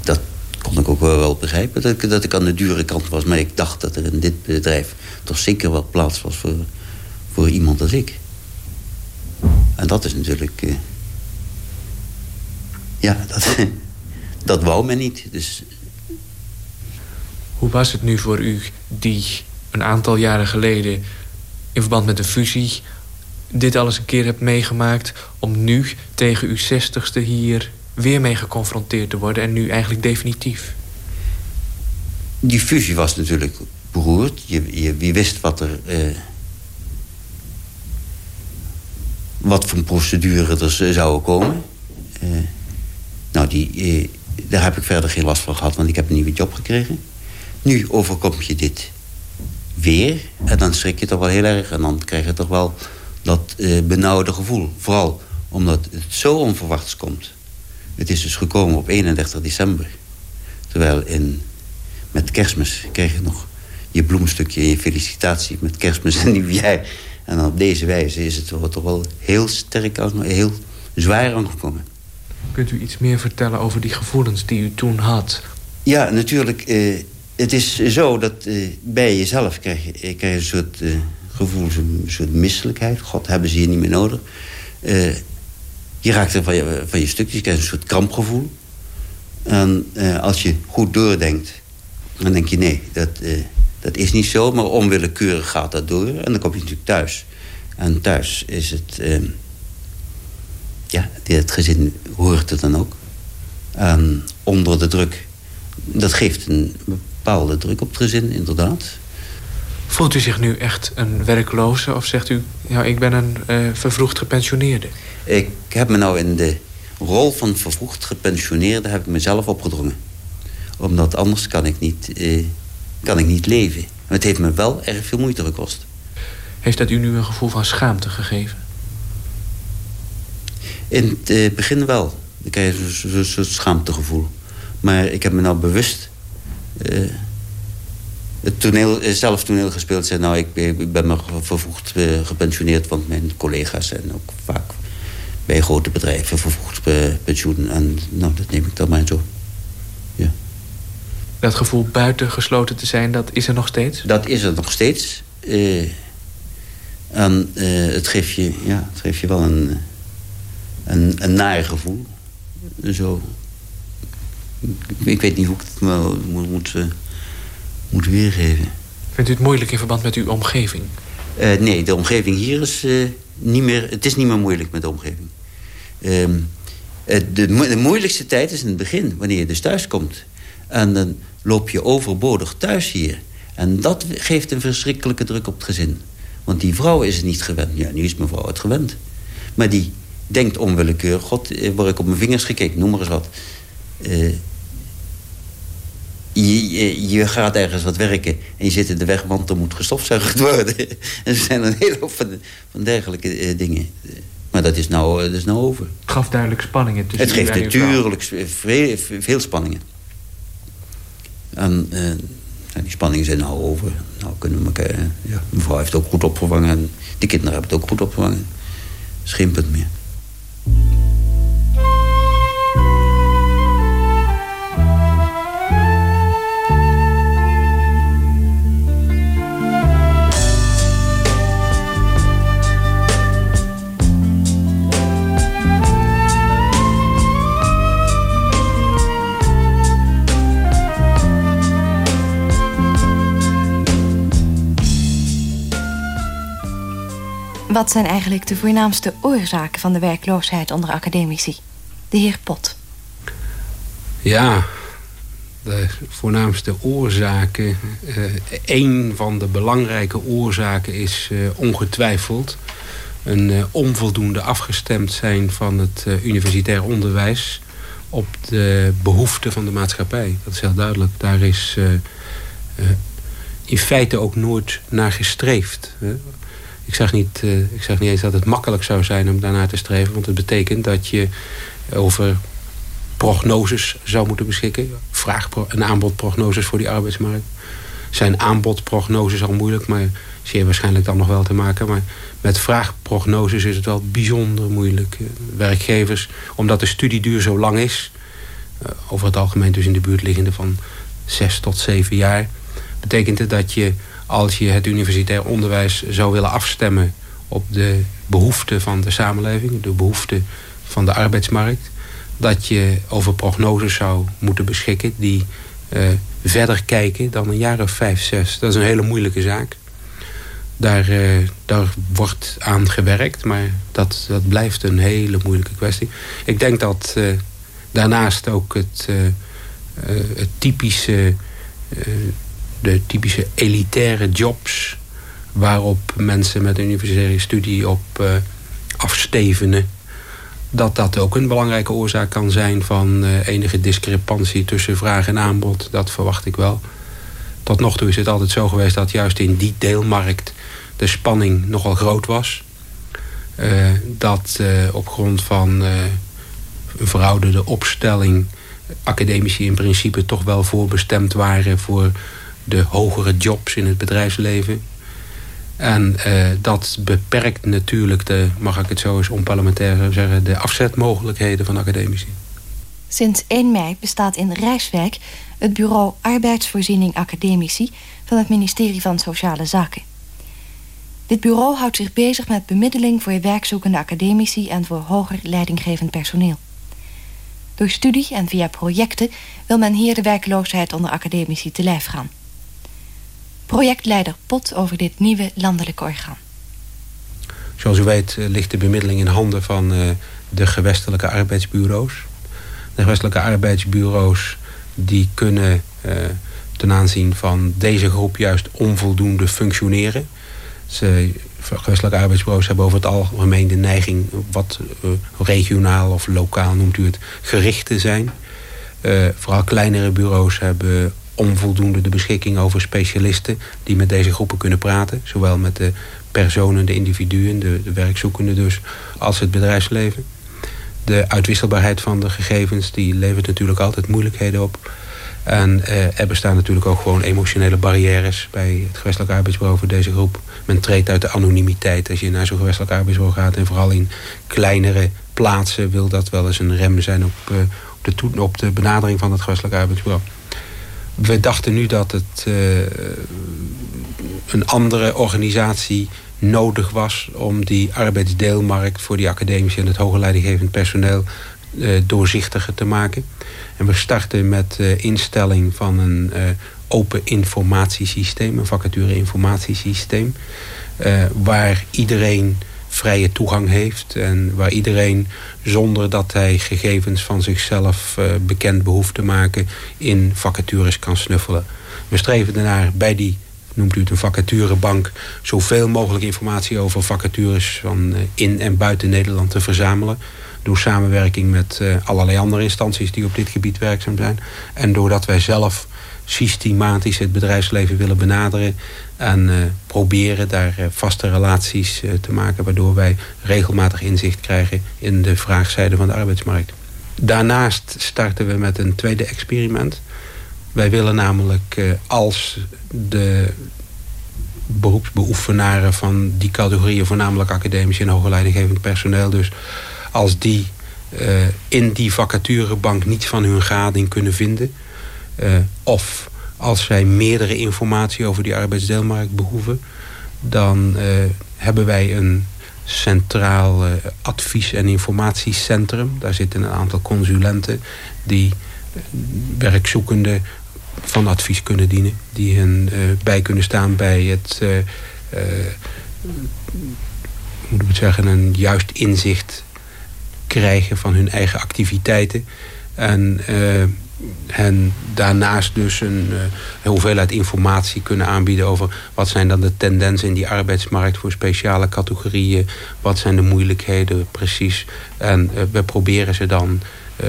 Dat kon ik ook wel, wel begrijpen, dat ik, dat ik aan de dure kant was. Maar ik dacht dat er in dit bedrijf toch zeker wat plaats was voor, voor iemand als ik. En dat is natuurlijk... Uh, ja, dat, dat wou men niet. Dus... Hoe was het nu voor u die een aantal jaren geleden... in verband met de fusie dit alles een keer hebt meegemaakt... om nu tegen uw zestigste hier weer mee geconfronteerd te worden... en nu eigenlijk definitief? Die fusie was natuurlijk beroerd. Je, je, je wist wat er... Uh, wat voor procedure er zou komen. Uh, nou, die, uh, daar heb ik verder geen last van gehad... want ik heb een nieuwe job gekregen. Nu overkomt je dit weer. En dan schrik je toch wel heel erg. En dan krijg je toch wel dat benauwde gevoel. Vooral omdat het zo onverwachts komt. Het is dus gekomen op 31 december. Terwijl in, met kerstmis krijg je nog je bloemstukje en je felicitatie met kerstmis en nieuwjaar. En op deze wijze is het toch wel heel sterk, heel zwaar aangekomen. Kunt u iets meer vertellen over die gevoelens die u toen had? Ja, natuurlijk. Eh, het is zo dat eh, bij jezelf krijg je, krijg je een soort eh, gevoel, een soort misselijkheid. God, hebben ze hier niet meer nodig. Eh, je raakt er van je, van je stukjes, je krijgt een soort krampgevoel. En uh, als je goed doordenkt, dan denk je nee, dat, uh, dat is niet zo. Maar onwillekeurig gaat dat door. En dan kom je natuurlijk thuis. En thuis is het... Uh, ja, het gezin hoort het dan ook. En onder de druk. Dat geeft een bepaalde druk op het gezin, inderdaad. Voelt u zich nu echt een werkloze? Of zegt u, ja, ik ben een vervroegd gepensioneerde? Ik heb me nou in de rol van vervroegd gepensioneerde... heb ik mezelf opgedrongen. Omdat anders kan ik niet, eh, kan ik niet leven. Maar het heeft me wel erg veel moeite gekost. Heeft dat u nu een gevoel van schaamte gegeven? In het eh, begin wel. Ik krijg zo'n schaamtegevoel. Maar ik heb me nou bewust... Het toneel, zelf toneel gespeeld. Zei, nou, ik, ik ben me vervroegd uh, gepensioneerd... want mijn collega's zijn ook vaak bij grote bedrijven vervroegd pensioen. En nou, dat neem ik dan maar zo. Ja. Dat gevoel buitengesloten te zijn, dat is er nog steeds? Dat is er nog steeds. Uh, en uh, het, geeft je, ja, het geeft je wel een, een, een naar gevoel. Zo. Ik weet niet hoe ik het moet, moet, moet weergeven. Vindt u het moeilijk in verband met uw omgeving? nee, de omgeving hier is niet meer, het is niet meer moeilijk met de omgeving. Um, de, de, moeilijkste tijd is in het begin, wanneer je dus thuis komt. En dan loop je overbodig thuis hier. En dat geeft een verschrikkelijke druk op het gezin. Want die vrouw is het niet gewend. Ja, nu is mevrouw het gewend. Maar die denkt onwillekeurig... God, eh, word ik op mijn vingers gekeken, noem maar eens wat. Uh, je, je, gaat ergens wat werken en je zit in de weg... want er moet gestofzuigd worden. en er zijn een hele hoop van, van dergelijke uh, dingen. Maar dat is nou, dat is nou over. Het gaf duidelijk spanningen tussen Het geeft natuurlijk veel, veel, spanningen. En uh, die spanningen zijn nou over. Nou kunnen we elkaar... Ja, mevrouw heeft ook goed opgevangen. En de kinderen hebben het ook goed opgevangen. Schimpend meer. Wat zijn eigenlijk de voornaamste oorzaken van de werkloosheid onder academici? De heer Pot. Ja, de voornaamste oorzaken... Uh, een van de belangrijke oorzaken is uh, ongetwijfeld... een uh, onvoldoende afgestemd zijn van het universitair onderwijs... op de behoeften van de maatschappij. Dat is heel duidelijk. Daar is in feite ook nooit naar gestreefd. Ik zeg, niet, uh, ik zeg niet eens dat het makkelijk zou zijn om daarnaar te streven. Want het betekent dat je over prognoses zou moeten beschikken. Vraag een aanbodprognoses voor die arbeidsmarkt. Zijn aanbodprognoses al moeilijk, maar zeer waarschijnlijk dan nog wel te maken. Maar met vraagprognoses is het wel bijzonder moeilijk. Eh, werkgevers, omdat de studieduur zo lang is... Eh, over het algemeen dus in de buurt liggende van zes tot zeven jaar... betekent het dat je, als je het universitair onderwijs zou willen afstemmen... op de behoeften van de samenleving, de behoeften van de arbeidsmarkt... dat je over prognoses zou moeten beschikken die uh, verder kijken dan een jaar of vijf, zes. Dat is een hele moeilijke zaak. Daar, uh, daar wordt aan gewerkt, maar dat, dat blijft een hele moeilijke kwestie. Ik denk dat uh, daarnaast ook het, het typische, de typische elitaire jobs... waarop mensen met een universitaire studie op afstevenen dat dat ook een belangrijke oorzaak kan zijn van uh, enige discrepantie tussen vraag en aanbod. Dat verwacht ik wel. Tot nog toe is het altijd zo geweest dat juist in die deelmarkt de spanning nogal groot was. Uh, dat uh, op grond van een verouderde opstelling academici in principe toch wel voorbestemd waren voor de hogere jobs in het bedrijfsleven. En uh, dat beperkt natuurlijk de, mag ik het zo eens onparlementair zeggen, de afzetmogelijkheden van academici. Sinds 1 mei bestaat in Rijswijk het bureau Arbeidsvoorziening Academici van het ministerie van Sociale Zaken. Dit bureau houdt zich bezig met bemiddeling voor werkzoekende academici en voor hoger leidinggevend personeel. Door studie en via projecten wil men hier de werkloosheid onder academici te lijf gaan projectleider Pot over dit nieuwe landelijke orgaan. Zoals u weet eh, ligt de bemiddeling in handen van uh, de gewestelijke arbeidsbureaus. De gewestelijke arbeidsbureaus die kunnen uh, ten aanzien van deze groep juist onvoldoende functioneren. Ze, gewestelijke arbeidsbureaus hebben over het algemeen de neiging wat regionaal of lokaal noemt u het gericht te zijn. Vooral kleinere bureaus hebben onvoldoende de beschikking over specialisten... die met deze groepen kunnen praten. Zowel met de personen, de individuen, de, de werkzoekenden dus... als het bedrijfsleven. De uitwisselbaarheid van de gegevens die levert natuurlijk altijd moeilijkheden op. En eh, er bestaan natuurlijk ook gewoon emotionele barrières... bij het gewestelijk arbeidsbureau voor deze groep. Men treedt uit de anonimiteit als je naar zo'n gewestelijk arbeidsbureau gaat. En vooral in kleinere plaatsen wil dat wel eens een rem zijn... op, uh, op, de, op de benadering van het gewestelijk arbeidsbureau we dachten nu dat het uh, een andere organisatie nodig was... om die arbeidsdeelmarkt voor die academici en het hoger leidinggevend personeel... Uh, doorzichtiger te maken. En we starten met uh, instelling van een open informatiesysteem... een vacature-informatiesysteem... waar iedereen vrije toegang heeft. En waar iedereen zonder dat hij gegevens van zichzelf uh, bekend behoeft te maken... in vacatures kan snuffelen. We streven ernaar bij die, noemt u het een vacaturebank... zoveel mogelijk informatie over vacatures van uh, in en buiten Nederland te verzamelen door samenwerking met uh, allerlei andere instanties die op dit gebied werkzaam zijn. En doordat wij zelf systematisch het bedrijfsleven willen benaderen... en uh, proberen daar uh, vaste relaties uh, te maken... waardoor wij regelmatig inzicht krijgen in de vraagzijde van de arbeidsmarkt. Daarnaast starten we met een tweede experiment. Wij willen namelijk als de beroepsbeoefenaren van die categorieën... voornamelijk academisch en hoger leidinggevend personeel dus... als die in die vacaturebank niets van hun gading kunnen vinden of als zij meerdere informatie over die arbeidsdeelmarkt behoeven... dan uh, hebben wij een centraal uh, advies- en informatiecentrum. Daar zitten een aantal consulenten die werkzoekenden van advies kunnen dienen. Die hen bij kunnen staan bij het... hoe moet ik zeggen, een juist inzicht krijgen van hun eigen activiteiten. En en daarnaast dus een uh, hoeveelheid informatie kunnen aanbieden over wat zijn dan de tendensen in die arbeidsmarkt voor speciale categorieën. Wat zijn de moeilijkheden precies. En uh, we proberen ze dan uh,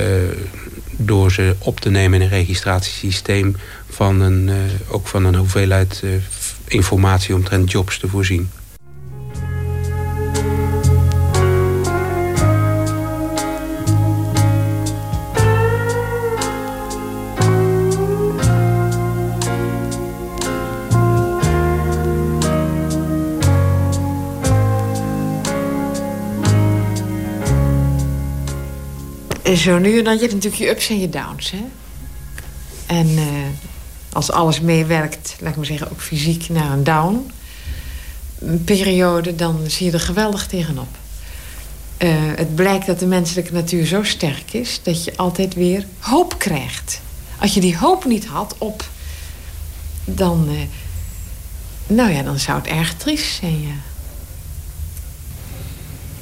door ze op te nemen in een registratiesysteem van een, ook van een hoeveelheid informatie omtrent jobs te voorzien. Zo nu en dan, je hebt natuurlijk je ups en je downs. Hè? En uh, als alles meewerkt, laat ik maar zeggen, ook fysiek naar een down... periode, dan zie je er geweldig tegenop. Uh, het blijkt dat de menselijke natuur zo sterk is... dat je altijd weer hoop krijgt. Als je die hoop niet had op... dan, uh, nou ja, dan zou het erg triest zijn, ja.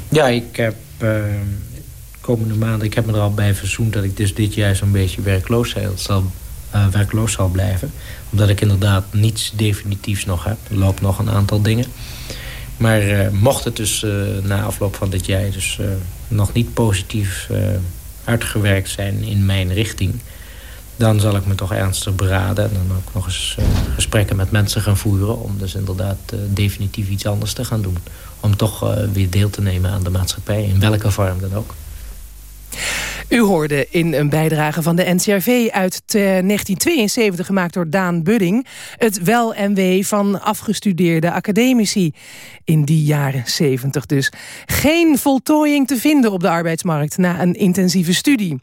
Ja, ik heb komende maanden... ik heb me er al bij verzoend dat ik dus dit jaar zo'n beetje werkloos zal, uh, werkloos zal blijven. Omdat ik inderdaad niets definitiefs nog heb. Er loopt nog een aantal dingen. Maar uh, mocht het dus uh, na afloop van dit jaar dus nog niet positief uitgewerkt zijn in mijn richting... dan zal ik me toch ernstig beraden. En dan ook nog eens gesprekken met mensen gaan voeren... om dus inderdaad definitief iets anders te gaan doen. Om toch weer deel te nemen aan de maatschappij, in welke vorm dan ook. U hoorde in een bijdrage van de NCRV uit 1972 gemaakt door Daan Budding... het wel en wee van afgestudeerde academici. In die jaren 70 dus. Geen voltooiing te vinden op de arbeidsmarkt na een intensieve studie.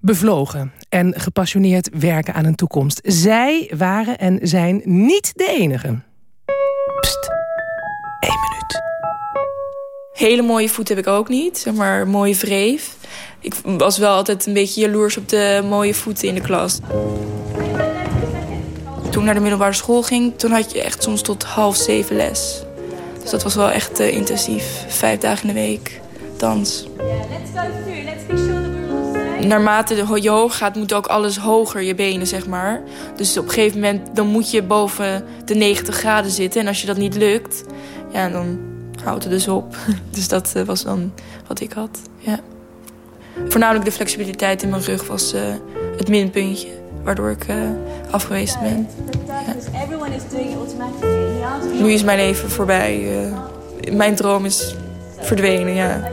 Bevlogen en gepassioneerd werken aan een toekomst. Zij waren en zijn niet de enige. Pst, één minuut. Hele mooie voet heb ik ook niet, zeg maar mooie wreef ik was wel altijd een beetje jaloers op de mooie voeten in de klas. Toen ik naar de middelbare school ging, toen had je echt soms tot half zeven les. Dus dat was wel echt uh, intensief. Vijf dagen in de week, dans. Naarmate je hoog gaat, moet ook alles hoger, je benen, zeg maar. Dus op een gegeven moment dan moet je boven de 90 graden zitten. En als je dat niet lukt, ja, dan houdt dus op. Dus dat uh, was dan wat ik had, ja. Voornamelijk de flexibiliteit in mijn rug was uh, het minpuntje. Waardoor ik uh, afgewezen ben. Ja. Nu is mijn leven voorbij. Mijn droom is verdwenen, ja.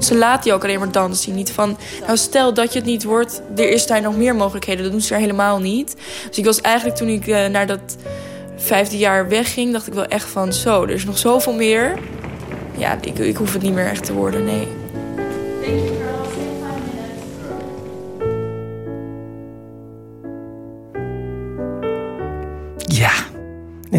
Ze laten je ook alleen maar dansen zien. Niet van, nou stel dat je het niet wordt, er is daar nog meer mogelijkheden. Dat doen ze er helemaal niet. Dus ik was eigenlijk toen ik naar dat vijfde jaar wegging, dacht ik wel echt van zo, er is nog zoveel meer. Ja, ik, ik hoef het niet meer echt te worden, nee. Ja,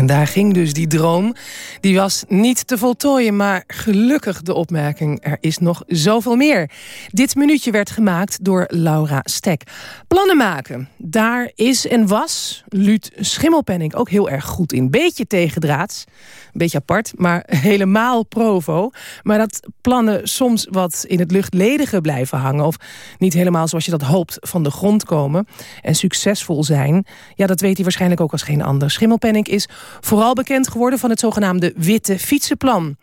daar ging dus die droom. Die was niet te voltooien, maar gelukkig de opmerking... er is nog zoveel meer. Dit minuutje werd gemaakt door Laura Stek. Plannen maken, daar is en was Luut Schimmelpenning ook heel erg goed in. Beetje tegendraads, een beetje apart, maar helemaal provo. Maar dat plannen soms wat in het luchtledige blijven hangen... of niet helemaal zoals je dat hoopt van de grond komen... en succesvol zijn, ja, dat weet hij waarschijnlijk ook als geen ander. Schimmelpenning is vooral bekend geworden van het zogenaamde witte fietsenplan.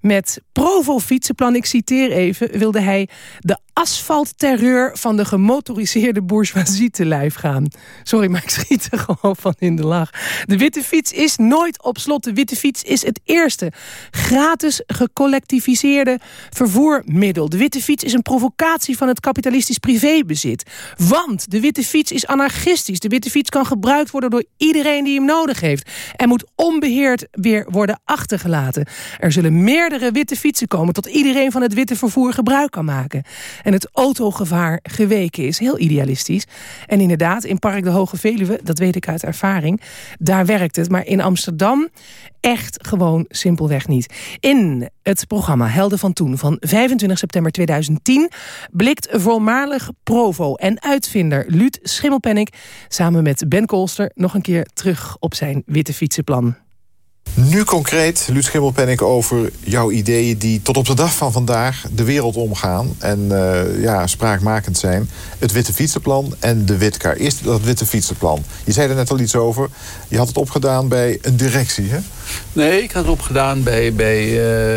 Met Provo Fietsenplan, ik citeer even, wilde hij de asfaltterreur van de gemotoriseerde bourgeoisie te lijf gaan. Sorry, maar ik schiet er gewoon van in de lach. De witte fiets is nooit op slot. De witte fiets is het eerste gratis gecollectiviseerde vervoermiddel. De witte fiets is een provocatie van het kapitalistisch privébezit. Want de witte fiets is anarchistisch. De witte fiets kan gebruikt worden door iedereen die hem nodig heeft. En moet onbeheerd weer worden achtergelaten. Er zullen meerdere witte fietsen komen tot iedereen van het witte vervoer gebruik kan maken en het autogevaar geweken is. Heel idealistisch. En inderdaad, in Park de Hoge Veluwe, dat weet ik uit ervaring... daar werkt het. Maar in Amsterdam echt gewoon simpelweg niet. In het programma Helden van Toen van 25 september 2010... blikt voormalig Provo en uitvinder Luut Schimmelpennik... samen met Ben Kolster nog een keer terug op zijn witte fietsenplan. Nu concreet, Luut Schimmelpenninck, over jouw ideeën... die tot op de dag van vandaag de wereld omgaan... en uh, ja, spraakmakend zijn. Het Witte Fietsenplan en de Witkar. Eerst dat Witte Fietsenplan. Je zei er net al iets over. Je had het opgedaan bij een directie, hè? Nee, ik had het opgedaan bij, bij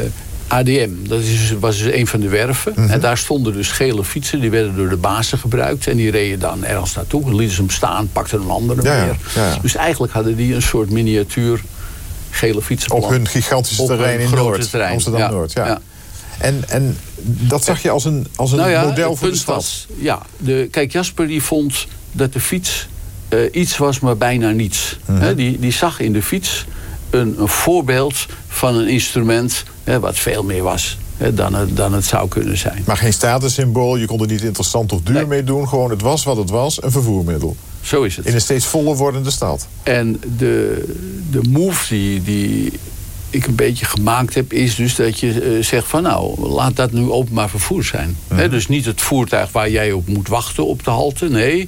uh, ADM, dat is, was dus een van de werven. Mhm. En daar stonden dus gele fietsen. Die werden door de bazen gebruikt. En die reden dan ergens naartoe. Lieten ze hem staan, pakten een andere Ja, ja. Dus eigenlijk hadden die een soort miniatuur gele fietsenplan. Op hun gigantische Op hun terrein in Noord. terrein, Amsterdam-Noord, ja. ja. En, en dat zag je als een, als een nou ja, model voor de stad. was, ja, de, kijk, Jasper die vond dat de fiets eh, iets was, maar bijna niets. Mhm. Die, die zag in de fiets een, een voorbeeld van een instrument hè, wat veel meer was dan, het, dan het zou kunnen zijn. Maar geen statussymbool, je kon er niet interessant of duur mee doen. Gewoon, het was wat het was, een vervoermiddel. Zo is het. In een steeds voller wordende stad. En de, de move die, die ik een beetje gemaakt heb... is dus dat je eh, zegt van nou, laat dat nu openbaar vervoer zijn. Dus niet het voertuig waar jij op moet wachten op de halte. Nee,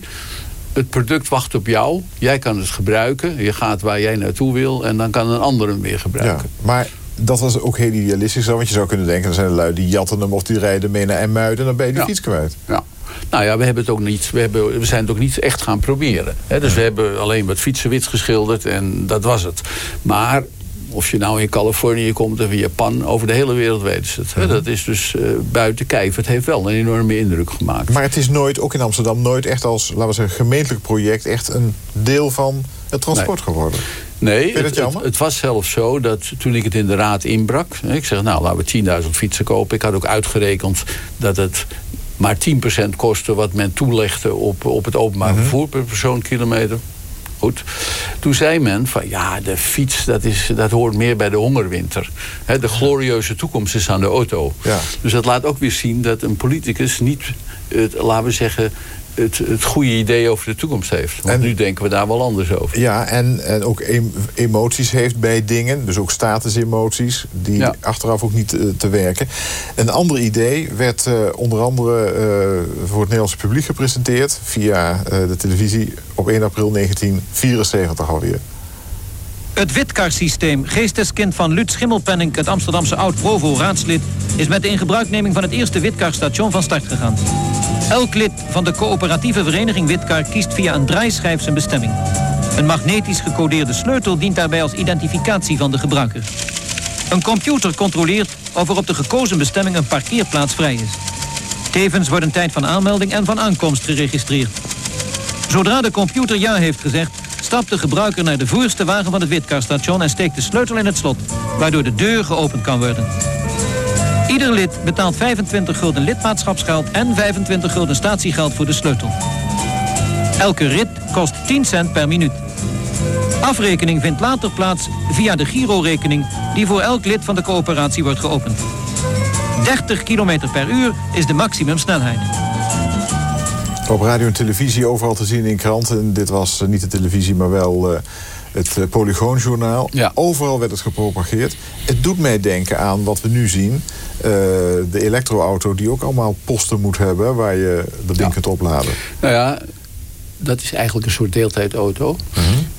het product wacht op jou. Jij kan het gebruiken. Je gaat waar jij naartoe wil. En dan kan een ander hem weer Ja, gebruiken. maar dat was ook heel idealistisch. Want je zou kunnen denken, er zijn lui die jatten hem... of die rijden mee naar Emmuiden en dan ben je die Ja. fiets kwijt. Ja. Nou ja, we, hebben het ook niet, we, hebben, we zijn het ook niet echt gaan proberen. Hè? Dus we hebben alleen wat fietsen wit geschilderd en dat was het. Maar of je nou in Californië komt of in Japan, over de hele wereld weten ze het. Hè? Dat is dus eh, buiten kijf. Het heeft wel een enorme indruk gemaakt. Maar het is nooit, ook in Amsterdam, nooit echt als, laten we zeggen, gemeentelijk project... echt een deel van het transport geworden. Nee, het, het, het was zelfs zo dat toen ik het in de raad inbrak... ik zeg, nou, laten we 10.000 fietsen kopen. Ik had ook uitgerekend dat het maar 10% kostte... wat men toelegde op, op het openbaar Mhm. vervoer per persoonkilometer. Goed. Toen zei men van ja, de fiets dat, is, dat hoort meer bij de hongerwinter. De glorieuze toekomst is aan de auto. Ja. Dus dat laat ook weer zien dat een politicus niet, het, laten we zeggen... Het, het goede idee over de toekomst heeft. Want En- nu denken we daar wel anders over. Ja, en, en ook em- emoties heeft bij dingen. Dus ook statusemoties. Die Ja. achteraf ook niet eh, te werken. Een ander idee werd eh, onder andere eh, voor het Nederlandse publiek gepresenteerd. Via eh, de televisie op 1 april 1974 alweer. Het witkaartsysteem, geesteskind van Lut Schimmelpenninck... het Amsterdamse oud-Provo-raadslid... is met de ingebruikneming van het eerste witkaartstation van start gegaan. Elk lid van de coöperatieve vereniging Witkaar kiest via een draaischijf zijn bestemming. Een magnetisch gecodeerde sleutel dient daarbij als identificatie van de gebruiker. Een computer controleert of er op de gekozen bestemming een parkeerplaats vrij is. Tevens wordt een tijd van aanmelding en van aankomst geregistreerd. Zodra de computer ja heeft gezegd, stapt de gebruiker naar de voorste wagen van het witkarstation en steekt de sleutel in het slot, waardoor de deur geopend kan worden. Ieder lid betaalt 25 gulden lidmaatschapsgeld en 25 gulden statiegeld voor de sleutel. Elke rit kost 10 cent per minuut. Afrekening vindt later plaats via de Giro-rekening die voor elk lid van de coöperatie wordt geopend. 30 km per uur is de maximumsnelheid. Op radio en televisie overal te zien in kranten. Dit was eh, niet de televisie, maar wel eh, het eh, Polygoonjournaal. Overal werd het gepropageerd. Het doet mij denken aan wat we nu zien. Eh, de elektroauto die ook allemaal posten moet hebben... waar je dat ding kunt opladen. Nou ja, dat is eigenlijk een soort deeltijdauto.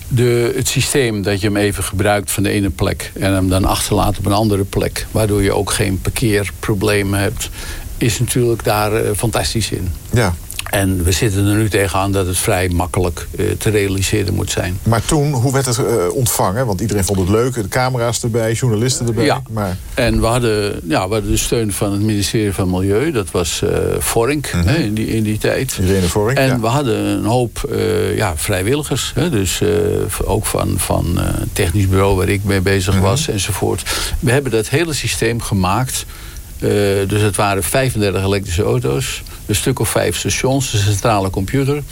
De, het systeem dat je hem even gebruikt van de ene plek... en hem dan achterlaat op een andere plek... waardoor je ook geen parkeerproblemen hebt... is natuurlijk daar eh, fantastisch in. Ja. En we zitten er nu tegenaan dat het vrij makkelijk eh, te realiseren moet zijn. Maar toen, hoe werd het eh, ontvangen? Want iedereen vond het leuk. De camera's erbij, journalisten erbij. Ja. Maar En we hadden, ja, we hadden de steun van het ministerie van Milieu. Dat was eh Vorink hè, in, die, in die tijd. Mhm. Irene Vorink, En ja. we hadden een hoop ja, vrijwilligers. Hè, dus ook van, van het technisch bureau waar ik mee bezig Mhm. was enzovoort. We hebben dat hele systeem gemaakt. Dus het waren 35 elektrische auto's. Een stuk of vijf stations, een centrale computer.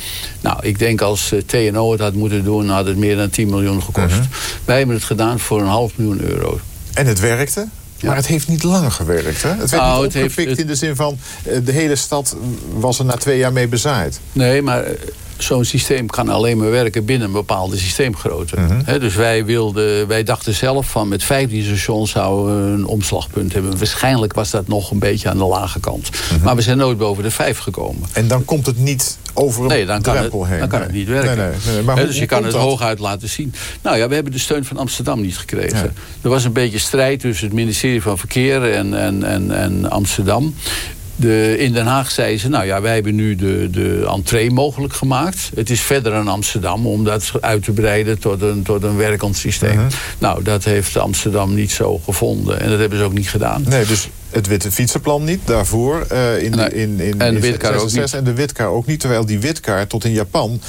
Nou, ik denk als eh, TNO het had moeten doen... had het meer dan 10 miljoen gekost. Mhm. Wij hebben het gedaan voor een half miljoen euro. En het werkte. Maar het heeft niet lang gewerkt. Hè? Het werd Nou, niet het heeft- opgepikt het- in de zin van... eh, de hele stad was er na twee jaar mee bezaaid. Nee, maar eh, zo'n systeem kan alleen maar werken binnen een bepaalde systeemgrootte. Mhm. Dus wij, wilden, wij dachten zelf van met 15 stations zouden we een omslagpunt hebben. Waarschijnlijk was dat nog een beetje aan de lage kant. Mhm. Maar we zijn nooit boven de 5 gekomen. En dan komt het niet over een Nee, dan kan, het, drempel heen. dan kan Nee. het niet werken. Nee, nee. Maar dus je kan het dat? hooguit laten zien. Nou ja, we hebben de steun van Amsterdam niet gekregen. Er was een beetje strijd tussen het ministerie van Verkeer en, en, en, en Amsterdam. De, in Den Haag zeiden ze, nou ja, wij hebben nu de, de entree mogelijk gemaakt. Het is verder aan Amsterdam om dat uit te breiden tot een, tot een werkend systeem. Mhm. Nou, dat heeft Amsterdam niet zo gevonden. En dat hebben ze ook niet gedaan. Nee, dus het witte fietsenplan niet daarvoor. eh, in, Nee. in, in, En de in witkaart ook 66 En de witkaart ook niet. Terwijl die witkaart tot in Japan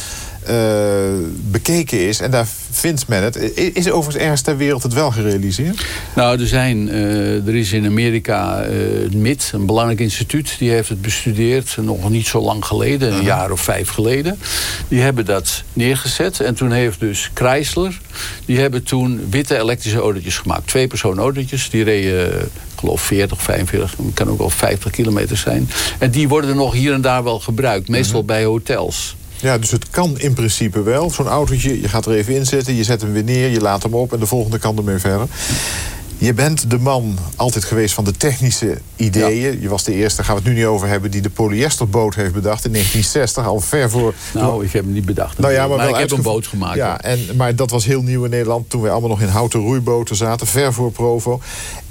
bekeken is. En daar vindt men het. Is overigens ergens ter wereld het wel gerealiseerd? Nou, er, zijn, eh, er is in Amerika eh, het MIT, een belangrijk instituut... die heeft het bestudeerd, nog niet zo lang geleden, een jaar of vijf geleden. Die hebben dat neergezet. En toen heeft dus Chrysler... die hebben toen witte elektrische autootjes gemaakt. Twee persoon autootjes, die reden... eh, ik geloof 40, 45, kan ook wel 50 kilometer zijn. En die worden nog hier en daar wel gebruikt. Meestal bij hotels. Ja, dus het kan in principe wel. Zo'n autootje, je gaat er even in zitten, je zet hem weer neer, je laat hem op en de volgende kan ermee verder. Je bent de man altijd geweest van de technische ideeën. Je was de eerste, daar gaan we het nu niet over hebben... die de polyesterboot heeft bedacht in 1960, al ver voor... Nou, ik heb hem niet bedacht. Nou ja, maar, wel ik heb een boot gemaakt. Ja, en, maar dat was heel nieuw in Nederland... toen wij allemaal nog in houten roeiboten zaten, ver voor Provo.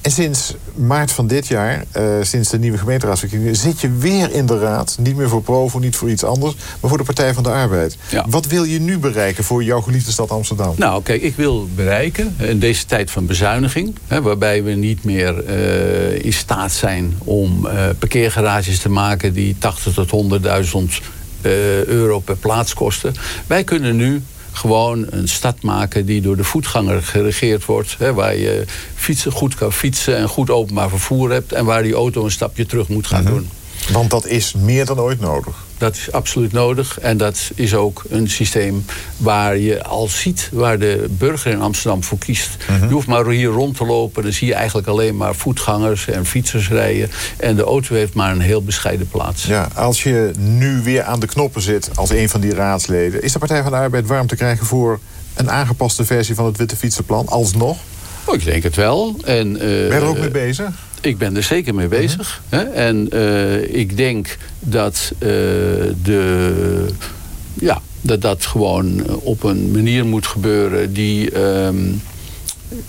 En sinds maart van dit jaar, eh, sinds de nieuwe gemeenteraadsverkiezingen... zit je weer in de raad, niet meer voor Provo, niet voor iets anders... maar voor de Partij van de Arbeid. Wat wil je nu bereiken voor jouw geliefde stad Amsterdam? Nou, kijk, ik wil bereiken in deze tijd van bezuiniging... Hè, waarbij we niet meer eh, in staat zijn om eh, parkeergarages te maken... die 80 tot 100.000 eh, euro per plaats kosten. Wij kunnen nu gewoon een stad maken die door de voetganger geregeerd wordt. Hè, waar je fietsen, goed kan fietsen en goed openbaar vervoer hebt... en waar die auto een stapje terug moet gaan doen. Want dat is meer dan ooit nodig. Dat is absoluut nodig. En dat is ook een systeem waar je al ziet waar de burger in Amsterdam voor kiest. Je hoeft maar hier rond te lopen. Dan zie je eigenlijk alleen maar voetgangers en fietsers rijden. En de auto heeft maar een heel bescheiden plaats. Ja, als je nu weer aan de knoppen zit als een van die raadsleden... is de Partij van de Arbeid warm te krijgen voor een aangepaste versie van het Witte Fietsenplan? Alsnog? Oh, ik denk het wel. En, ben je er ook mee bezig? Ik ben er zeker mee bezig. hè. En eh, ik denk dat eh, de... Ja, dat dat gewoon op een manier moet gebeuren die ehm,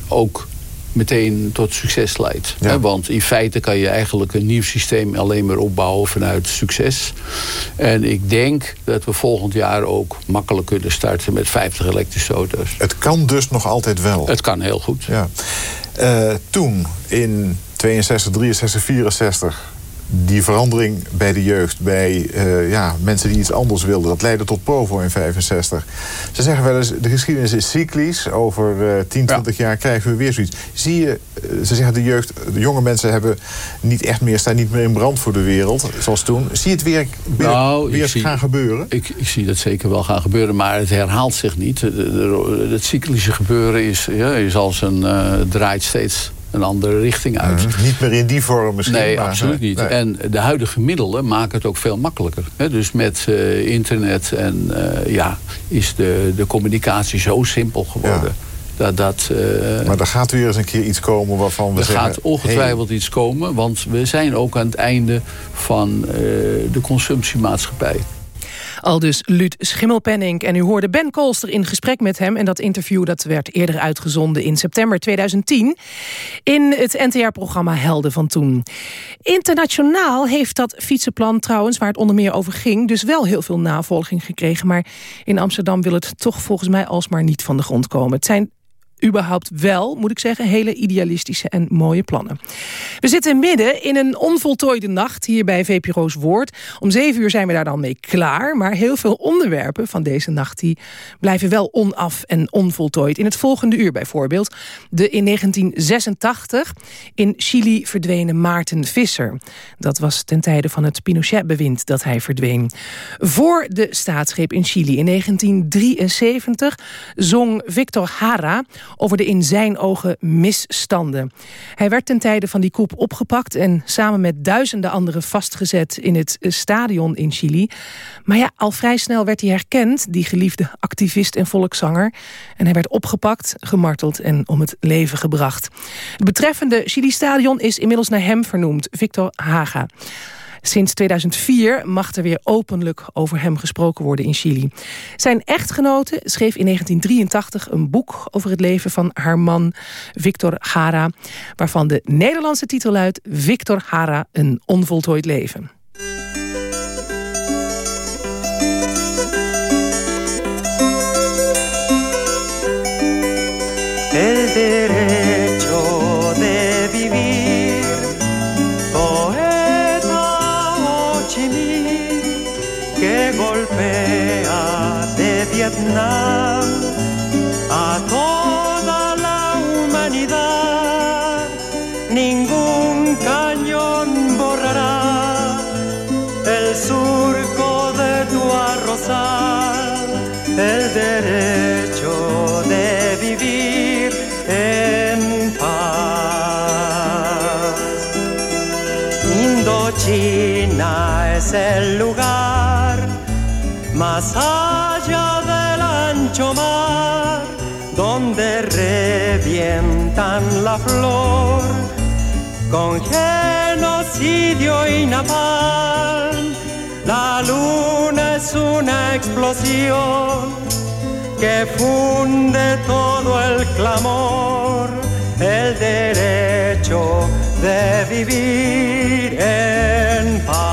ook meteen tot succes leidt. Hè? Want in feite kan je eigenlijk een nieuw systeem alleen maar opbouwen vanuit succes. En ik denk dat we volgend jaar ook makkelijk kunnen starten met 50 elektrische auto's. Het kan dus nog altijd wel? Het kan heel goed. Ja. Eh, toen, in 62, 63, 64... die verandering bij de jeugd, bij eh, ja, mensen die iets anders wilden... dat leidde tot Provo in 65. Ze zeggen wel eens, de geschiedenis is cyclisch. Over eh 10, 20 jaar krijgen we weer zoiets. Zie je, eh, ze zeggen de jeugd, de jonge mensen hebben niet echt meer... staan niet meer in brand voor de wereld, zoals toen. Zie je het weer, weer, Nou, weer ik zie- gaan gebeuren? Ik, ik zie dat zeker wel gaan gebeuren, maar het herhaalt zich niet. Het cyclische gebeuren is, ja, is als een, eh, draait steeds een andere richting uit. Niet meer in die vorm misschien. Nee, maar- absoluut niet. Nee. En de huidige middelen maken het ook veel makkelijker. Hè? Dus met eh, internet en eh, ja, is de, de communicatie zo simpel geworden. Dat, dat, eh, Maar er gaat weer eens een keer iets komen waarvan we er zeggen... gaat ongetwijfeld iets komen, want we zijn ook aan het einde van de consumptiemaatschappij. Al dus Luut Schimmelpenning. En u hoorde Ben Kolster in gesprek met hem. En dat interview dat werd eerder uitgezonden in september 2010... in het NTR-programma Helden van Toen. Internationaal heeft dat fietsenplan trouwens, waar het onder meer over ging... dus wel heel veel navolging gekregen. Maar in Amsterdam wil het toch volgens mij alsmaar niet van de grond komen. Het zijn überhaupt wel, moet ik zeggen, hele idealistische en mooie plannen. We zitten midden in een onvoltooide nacht hier bij VPRO's Woord. Om zeven uur zijn we daar dan mee klaar. Maar heel veel onderwerpen van deze nacht die blijven wel onaf en onvoltooid. In het volgende uur bijvoorbeeld de in 1986 in Chili verdwenen Maarten Visser. Dat was ten tijde van het Pinochet-bewind dat hij verdween. Voor de staatsgreep in Chili in 1973 zong Victor Hara over de in zijn ogen misstanden. Hij werd ten tijde van die coup opgepakt en samen met duizenden anderen vastgezet in het stadion in Chili. Maar ja, al vrij snel werd hij herkend, die geliefde activist en volkszanger. En hij werd opgepakt, gemarteld en om het leven gebracht. Het betreffende Chili-stadion is inmiddels naar hem vernoemd, Victor Haga. Sinds 2004 mag er weer openlijk over hem gesproken worden in Chili. Zijn echtgenote schreef in 1983 een boek over het leven van haar man Victor Hara... waarvan de Nederlandse titel luidt Victor Hara, een onvoltooid leven. A toda la humanidad. Ningún cañón borrará el surco de tu arrozal, el derecho de vivir en paz. Indochina es el lugar más allá la flor con genocidio y napalm. La luna es una explosión que funde todo el clamor, el derecho de vivir en paz.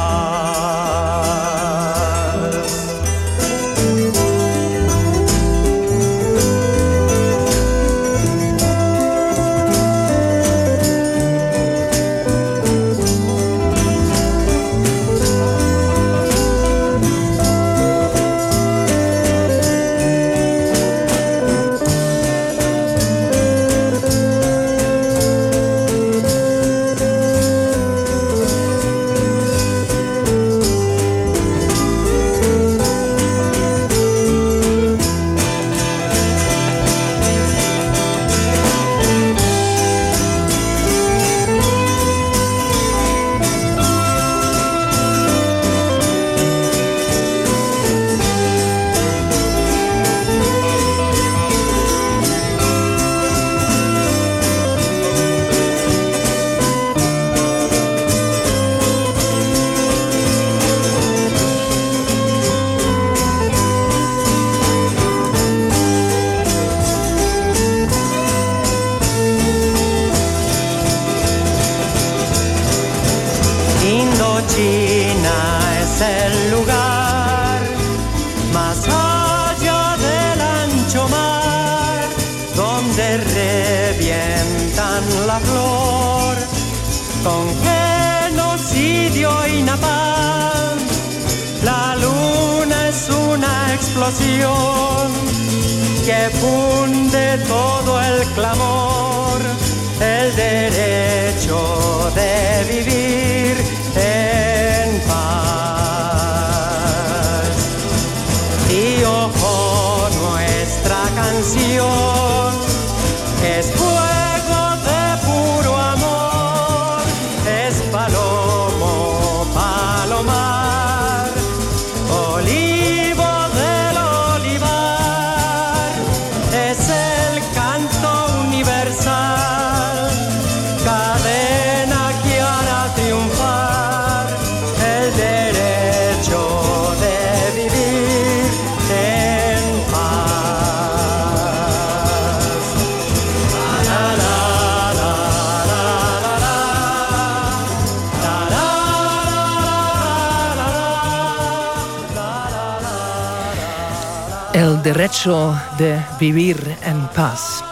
El derecho de vivir en paz.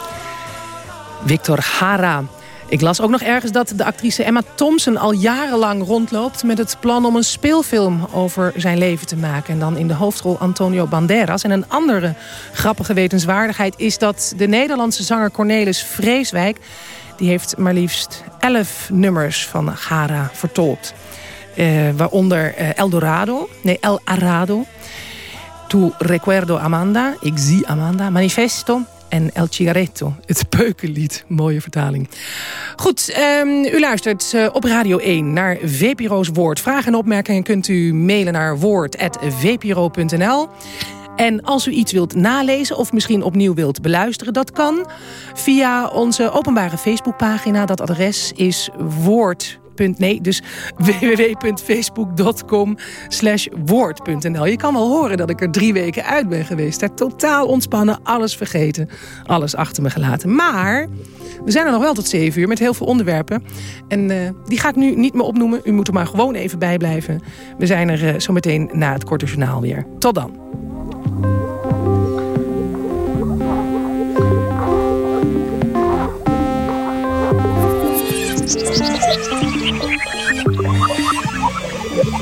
Victor Hara. Ik las ook nog ergens dat de actrice Emma Thompson al jarenlang rondloopt... met het plan om een speelfilm over zijn leven te maken. En dan in de hoofdrol Antonio Banderas. En een andere grappige wetenswaardigheid is dat de Nederlandse zanger Cornelis Vreeswijk... die heeft maar liefst elf nummers van Hara vertolkt. Eh, waaronder eh, El Dorado, nee El Arado... Tu recuerdo Amanda, ik zie Amanda, Manifesto en El Cigaretto, het peukenlied. Mooie vertaling. Goed, ehm, u luistert eh, op Radio 1 naar VPRO's Woord. Vragen en opmerkingen kunt u mailen naar woord.vpro.nl. En als u iets wilt nalezen of misschien opnieuw wilt beluisteren... dat kan via onze openbare Facebookpagina. Dat adres is Woord nee, dus www.facebook.com slash woord.nl. Je kan wel horen dat ik er drie weken uit ben geweest. Daar totaal ontspannen, alles vergeten, alles achter me gelaten. Maar we zijn er nog wel tot zeven uur met heel veel onderwerpen. En uh, die ga ik nu niet meer opnoemen. U moet er maar gewoon even bij blijven. We zijn er uh, zometeen na het korte journaal weer. Tot dan.